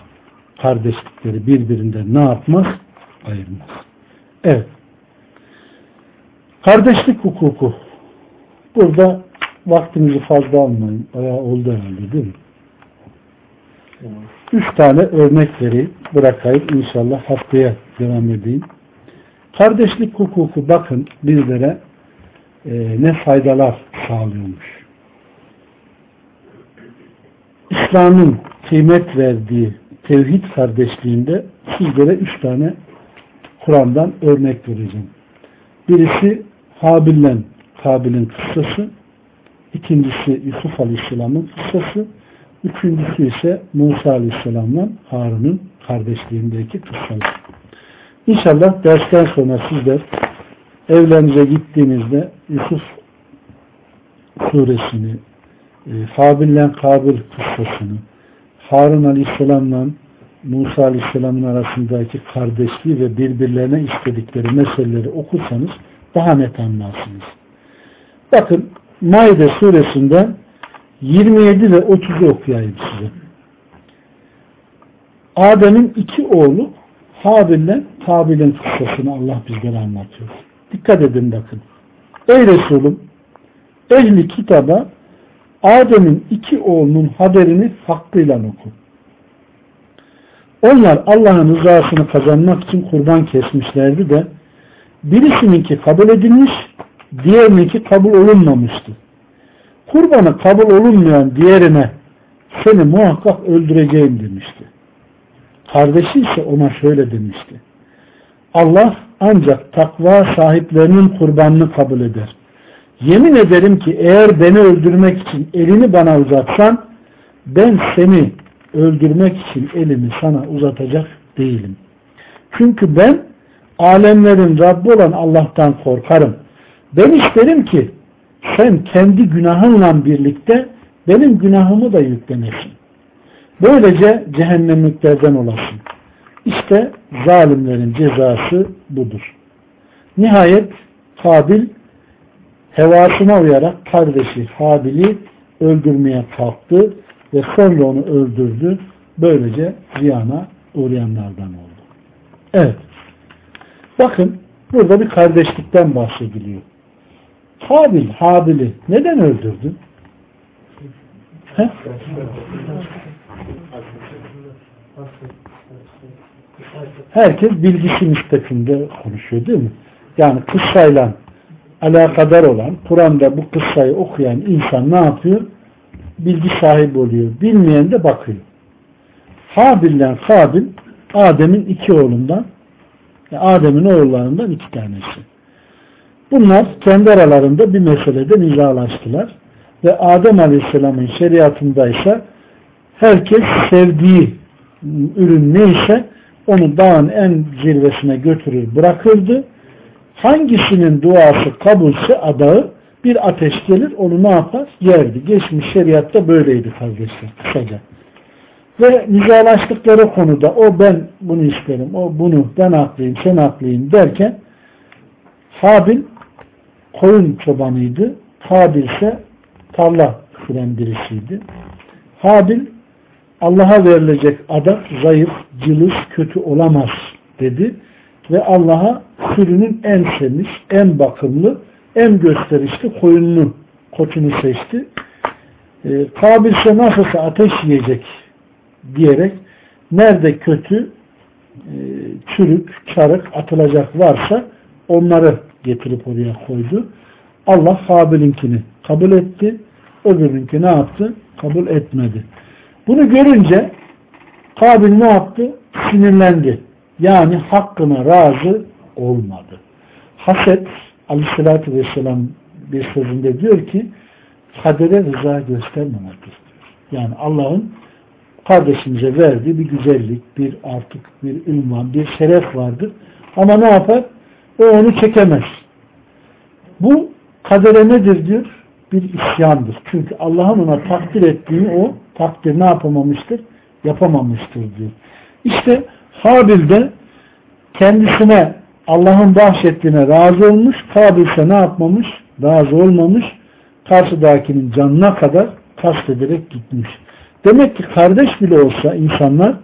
kardeşlikleri birbirinden ne yapmaz? Ayırmaz. Evet. Kardeşlik hukuku. Burada vaktinizi fazla almayın. Bayağı oldu herhalde değil mi? Üç tane örnek vereyim. Bırakayım. inşallah haftaya devam edeyim. Kardeşlik hukuku bakın bizlere e, ne faydalar sağlıyormuş. İslam'ın kıymet verdiği tevhid kardeşliğinde sizlere üç tane Kur'an'dan örnek vereceğim. Birisi Habil'le Kabil'in kıssası, ikincisi Yusuf Aleyhisselam'ın kıssası, üçüncüsü ise Musa Aleyhisselam'la Harun'un kardeşliğindeki kıssası. İnşallah dersten sonra sizler evlerinize gittiğinizde Yusuf suresini, e, Habil'le Kabil kıssasını, Harun Aleyhisselam'la Musa Aleyhisselam'ın arasındaki kardeşliği ve birbirlerine istedikleri meseleleri okursanız daha net anlarsınız. Bakın Maide suresinde 27 ve 30'u okuyayım size. Adem'in iki oğlu Habil'le Kabil'in kıssasını Allah bizlere anlatıyor. Dikkat edin bakın. Ey Resulüm ehli kitaba Adem'in iki oğlunun haberini hakkıyla oku. Onlar Allah'ın rızasını kazanmak için kurban kesmişlerdi de birisininki kabul edilmiş, diğerininki kabul olunmamıştı. Kurbanı kabul olunmayan diğerine seni muhakkak öldüreceğim demişti. Kardeşi ise ona şöyle demişti. Allah ancak takva sahiplerinin kurbanını kabul eder. Yemin ederim ki eğer beni öldürmek için elini bana uzatsan ben seni öldürmek için elimi sana uzatacak değilim. Çünkü ben alemlerin Rabbi olan Allah'tan korkarım. Ben isterim ki sen kendi günahınla birlikte benim günahımı da yüklenesin. Böylece cehennemliklerden olasın. İşte zalimlerin cezası budur. Nihayet Kabil hevasına uyarak kardeşi Habil'i öldürmeye kalktı ve sonra onu öldürdü. Böylece ziyana uğrayanlardan oldu. Evet. Bakın burada bir kardeşlikten bahsediliyor. Habil, Habil'i neden öldürdü? He? Herkes bilgisi nispetinde konuşuyor değil mi? Yani kıssayla alakadar olan, Kur'an'da bu kıssayı okuyan insan ne yapıyor? Bilgi sahibi oluyor. Bilmeyen de bakıyor. Habil'den Kabil Adem'in iki oğlundan Adem'in oğullarından iki tanesi. Bunlar kendi aralarında bir meselede nizalaştılar. Ve Adem Aleyhisselam'ın şeriatındaysa herkes sevdiği ürün neyse onu dağın en zirvesine götürür bırakırdı. Hangisinin duası kabulse adağı bir ateş gelir onu ne yapar? Yerdi. Geçmiş şeriatta böyleydi kardeşler kısaca. Ve nizalaştıkları konuda o ben bunu isterim, o bunu ben haklıyım, sen haklıyım derken Habil koyun çobanıydı. Habil ise tarla süren birisiydi. Habil Allah'a verilecek adak zayıf, cılız, kötü olamaz dedi. Ve Allah'a sürünün en temiz, en bakımlı, en gösterişli koyununu, koçunu seçti. E, Kabil ise nasılsa ateş yiyecek diyerek nerede kötü, e, çürük, çarık atılacak varsa onları getirip oraya koydu. Allah Kabil'inkini kabul etti. Öbürünki ne yaptı? Kabul etmedi. Bunu görünce Kabil ne yaptı? Sinirlendi. Yani hakkına razı olmadı. Haset aleyhissalatü vesselam bir sözünde diyor ki kadere rıza göstermemektir. Yani Allah'ın kardeşimize verdiği bir güzellik, bir artık bir ünvan, bir şeref vardır. Ama ne yapar? O onu çekemez. Bu kadere nedir diyor? Bir isyandır. Çünkü Allah'ın ona takdir ettiğini o takdir ne yapamamıştır? Yapamamıştır diyor. İşte Habil de kendisine Allah'ın bahşettiğine razı olmuş, Kabil ise ne yapmamış? Razı olmamış, karşıdakinin canına kadar kastederek gitmiş. Demek ki kardeş bile olsa insanlar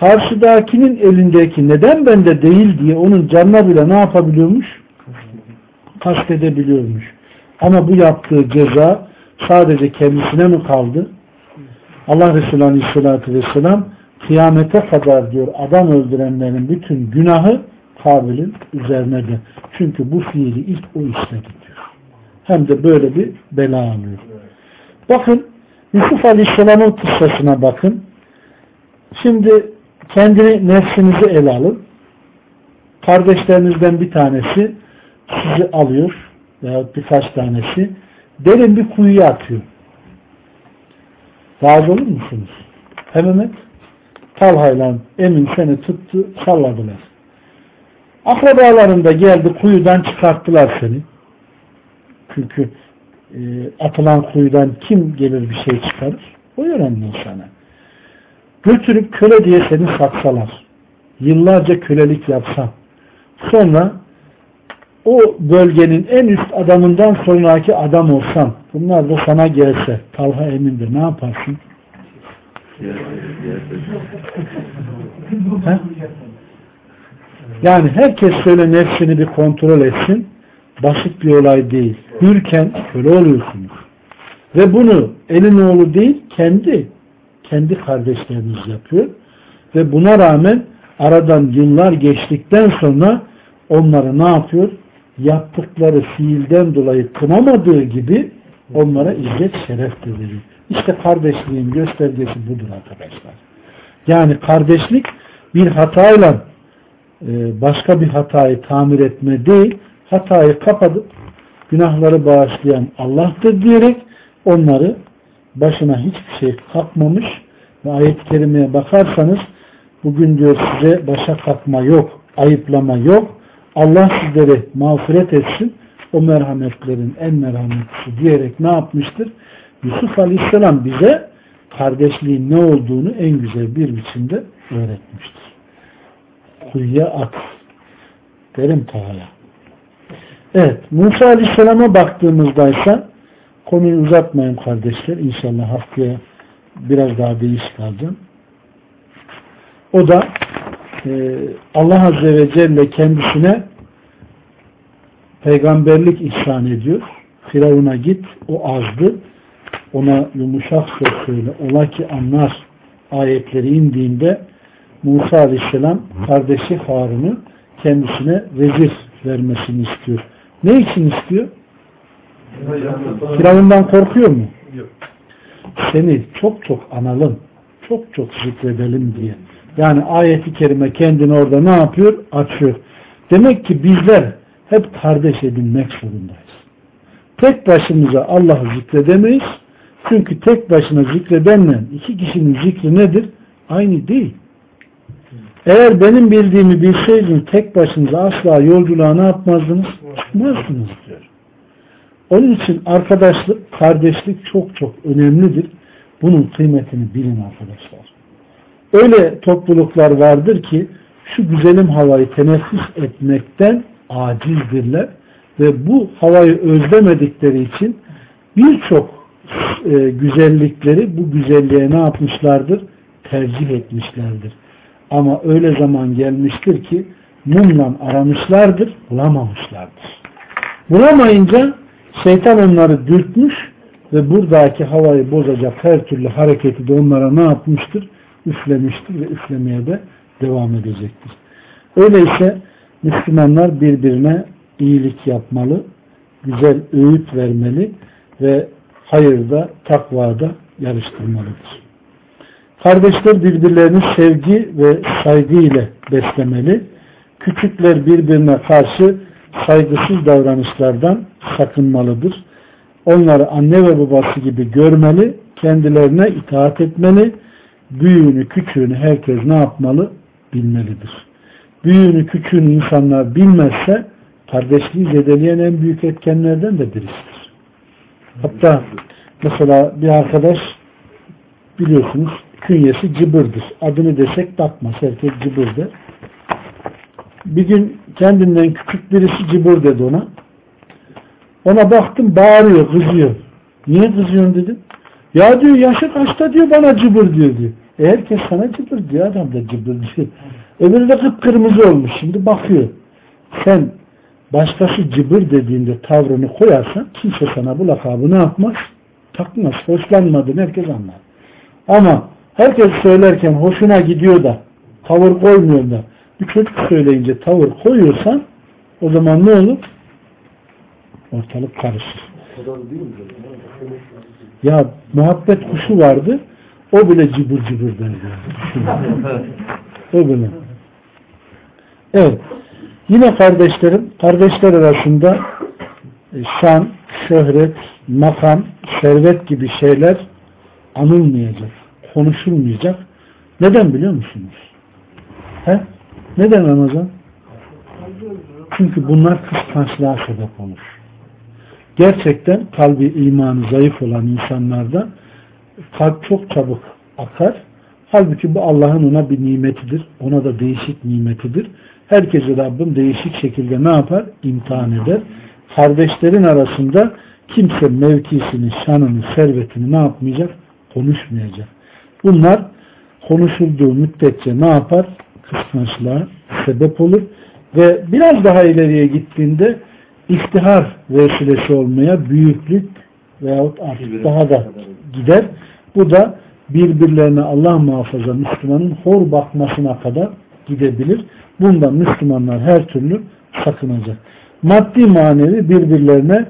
karşıdakinin elindeki neden bende değil diye onun canına bile ne yapabiliyormuş? Kastedebiliyormuş. Ama bu yaptığı ceza sadece kendisine mi kaldı? Allah Resulü Aleyhisselatü Vesselam kıyamete kadar diyor adam öldürenlerin bütün günahı Kabil'in üzerine de. Çünkü bu fiili ilk o işledi diyor. Hem de böyle bir bela alıyor. Bakın Yusuf Aleyhisselam'ın kıssasına bakın. Şimdi kendini nefsinizi ele alın. Kardeşlerinizden bir tanesi sizi alıyor veya birkaç tanesi derin bir kuyuya atıyor. Razı olur musunuz? Talha'yla Emin seni tuttu, salladılar. Akrabalarında geldi kuyudan çıkarttılar seni. Çünkü e, atılan kuyudan kim gelir bir şey çıkarır? O yönenin sana. Götürüp köle diye seni satsalar. Yıllarca kölelik yapsan. Sonra o bölgenin en üst adamından sonraki adam olsan bunlar da sana gelse Talha Emin de ne yaparsın? Yani herkes şöyle nefsini bir kontrol etsin. Basit bir olay değil. Hürken köle oluyorsunuz. Ve bunu elin oğlu değil kendi kendi kardeşleriniz yapıyor. Ve buna rağmen aradan yıllar geçtikten sonra onları ne yapıyor? Yaptıkları fiilden dolayı kınamadığı gibi onlara izzet şeref de veriyor. İşte kardeşliğin göstergesi budur arkadaşlar. Yani kardeşlik bir hatayla e, başka bir hatayı tamir etme değil, hatayı kapatıp günahları bağışlayan Allah'tır diyerek onları başına hiçbir şey kalkmamış ve ayet-i kerimeye bakarsanız bugün diyor size başa kalkma yok, ayıplama yok. Allah sizleri mağfiret etsin. O merhametlerin en merhametlisi diyerek ne yapmıştır? Yusuf Aleyhisselam bize kardeşliğin ne olduğunu en güzel bir biçimde öğretmiştir. Kuyuya at. Derim Teala. Evet. Musa Aleyhisselam'a baktığımızda ise konuyu uzatmayın kardeşler. İnşallah haftaya biraz daha değişik alacağım. O da e, Allah Azze ve Celle kendisine peygamberlik ihsan ediyor. Firavun'a git, o azdı. Ona yumuşak söz söyle, ola ki anlar ayetleri indiğinde Musa Aleyhisselam kardeşi Harun'u kendisine vezir vermesini istiyor. Ne için istiyor? Firavundan korkuyor mu? Yok. Seni çok çok analım, çok çok zikredelim diye. Yani ayeti kerime kendini orada ne yapıyor? Açıyor. Demek ki bizler hep kardeş edinmek zorundayız. Tek başımıza Allah'ı zikredemeyiz. Çünkü tek başına zikredenle iki kişinin zikri nedir? Aynı değil. Eğer benim bildiğimi bilseydiniz tek başınıza asla yolculuğa ne yapmazdınız? Çıkmazdınız diyor. Onun için arkadaşlık, kardeşlik çok çok önemlidir. Bunun kıymetini bilin arkadaşlar. Öyle topluluklar vardır ki şu güzelim havayı teneffüs etmekten acizdirler ve bu havayı özlemedikleri için birçok e, güzellikleri bu güzelliğe ne yapmışlardır? Tercih etmişlerdir. Ama öyle zaman gelmiştir ki mumla aramışlardır, bulamamışlardır. Bulamayınca şeytan onları dürtmüş ve buradaki havayı bozacak her türlü hareketi de onlara ne yapmıştır? Üflemiştir ve üflemeye de devam edecektir. Öyleyse Müslümanlar birbirine iyilik yapmalı, güzel öğüt vermeli ve hayırda, takvada yarıştırmalıdır. Kardeşler birbirlerini sevgi ve saygı ile beslemeli. Küçükler birbirine karşı saygısız davranışlardan sakınmalıdır. Onları anne ve babası gibi görmeli, kendilerine itaat etmeli, büyüğünü küçüğünü herkes ne yapmalı? Bilmelidir. Büyüğünü küçüğünü insanlar bilmezse kardeşliği zedeleyen en büyük etkenlerden de birisidir. Hatta mesela bir arkadaş biliyorsunuz künyesi cıbırdır. Adını desek takmaz. Herkes cıbır der. Bir gün kendinden küçük birisi cıbır dedi ona. Ona baktım bağırıyor, kızıyor. Niye kızıyorsun dedim. Ya diyor yaşı kaçta diyor bana cıbır diyor diyor. E herkes sana cıbır diyor adam da cıbır diyor. Öbürü de kıpkırmızı olmuş şimdi bakıyor. Sen başkası cıbır dediğinde tavrını koyarsan kimse sana bu lakabı ne yapmaz? Takmaz. Hoşlanmadığını herkes anlar. Ama herkes söylerken hoşuna gidiyor da tavır koymuyor da bir çocuk söyleyince tavır koyuyorsan o zaman ne olur? Ortalık karışır. Ya muhabbet kuşu vardı o bile cıbır cıbır derdi. o bile. Evet. Yine kardeşlerim, kardeşler arasında e, şan, şöhret, makam, servet gibi şeyler anılmayacak, konuşulmayacak. Neden biliyor musunuz? He? Neden Ramazan? Çünkü bunlar kıskançlığa sebep olur. Gerçekten kalbi imanı zayıf olan insanlarda kalp çok çabuk akar. Halbuki bu Allah'ın ona bir nimetidir. Ona da değişik nimetidir. Herkese Rabbim değişik şekilde ne yapar? İmtihan eder. Kardeşlerin arasında kimse mevkisini, şanını, servetini ne yapmayacak? Konuşmayacak. Bunlar konuşulduğu müddetçe ne yapar? Kıskançlığa sebep olur. Ve biraz daha ileriye gittiğinde iftihar vesilesi olmaya büyüklük veyahut artık daha da gider. Bu da birbirlerine Allah muhafaza Müslümanın hor bakmasına kadar gidebilir. Bundan Müslümanlar her türlü sakınacak. Maddi manevi birbirlerine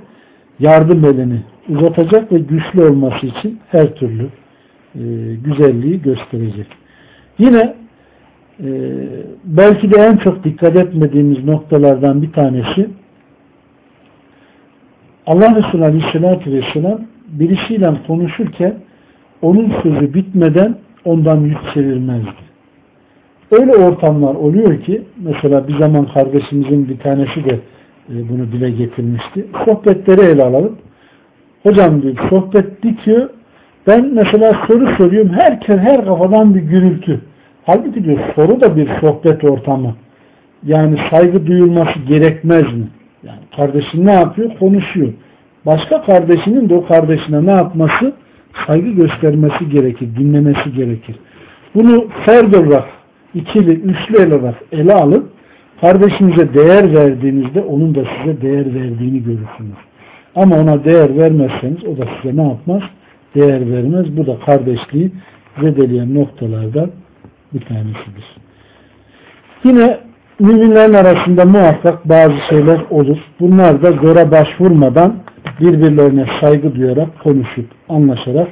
yardım elini uzatacak ve güçlü olması için her türlü e, güzelliği gösterecek. Yine e, belki de en çok dikkat etmediğimiz noktalardan bir tanesi Allah Resulü Aleyhisselatü Vesselam birisiyle konuşurken onun sözü bitmeden ondan yüz çevirmezdi. Öyle ortamlar oluyor ki mesela bir zaman kardeşimizin bir tanesi de e, bunu dile getirmişti. Sohbetleri ele alalım. Hocam diyor sohbet bitiyor. Ben mesela soru soruyorum. Herkes her kafadan bir gürültü. Halbuki diyor soru da bir sohbet ortamı. Yani saygı duyulması gerekmez mi? Yani kardeşin ne yapıyor? Konuşuyor. Başka kardeşinin de o kardeşine ne yapması? Saygı göstermesi gerekir. Dinlemesi gerekir. Bunu ferd olarak ikili, üçlü el olarak ele alıp kardeşinize değer verdiğinizde onun da size değer verdiğini görürsünüz. Ama ona değer vermezseniz o da size ne yapmaz? Değer vermez. Bu da kardeşliği zedeleyen noktalardan bir tanesidir. Yine müminlerin arasında muhakkak bazı şeyler olur. Bunlar da zora başvurmadan birbirlerine saygı duyarak konuşup anlaşarak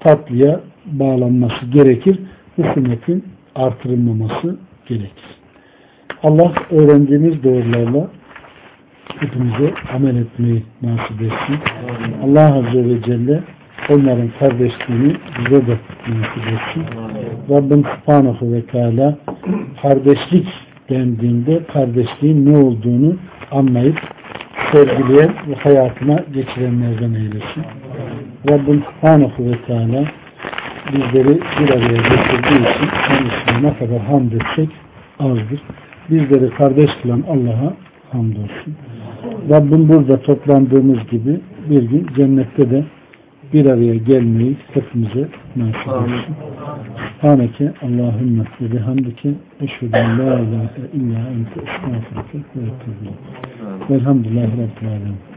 tatlıya bağlanması gerekir. Husumetin artırılmaması gerekir. Allah öğrendiğimiz doğrularla hepimize amel etmeyi nasip etsin. Allah Azze ve Celle onların kardeşliğini bize de nasip etsin. Rabbim Subhanahu ve Teala kardeşlik dendiğinde kardeşliğin ne olduğunu anlayıp sergileyen ve hayatına geçirenlerden eylesin. Rabbim Subhanahu ve Teala bizleri bir araya getirdiği için kendisine ne kadar hamd etsek azdır. Bizleri kardeş kılan Allah'a hamdolsun. Rabbim burada toplandığımız gibi bir gün cennette de bir araya gelmeyi hepimize nasip etsin. Subhaneke Allahümme ve bihamdike eşhedü en la ilahe illa ente estağfurke ve etûbü Velhamdülillahi Rabbil Alemin.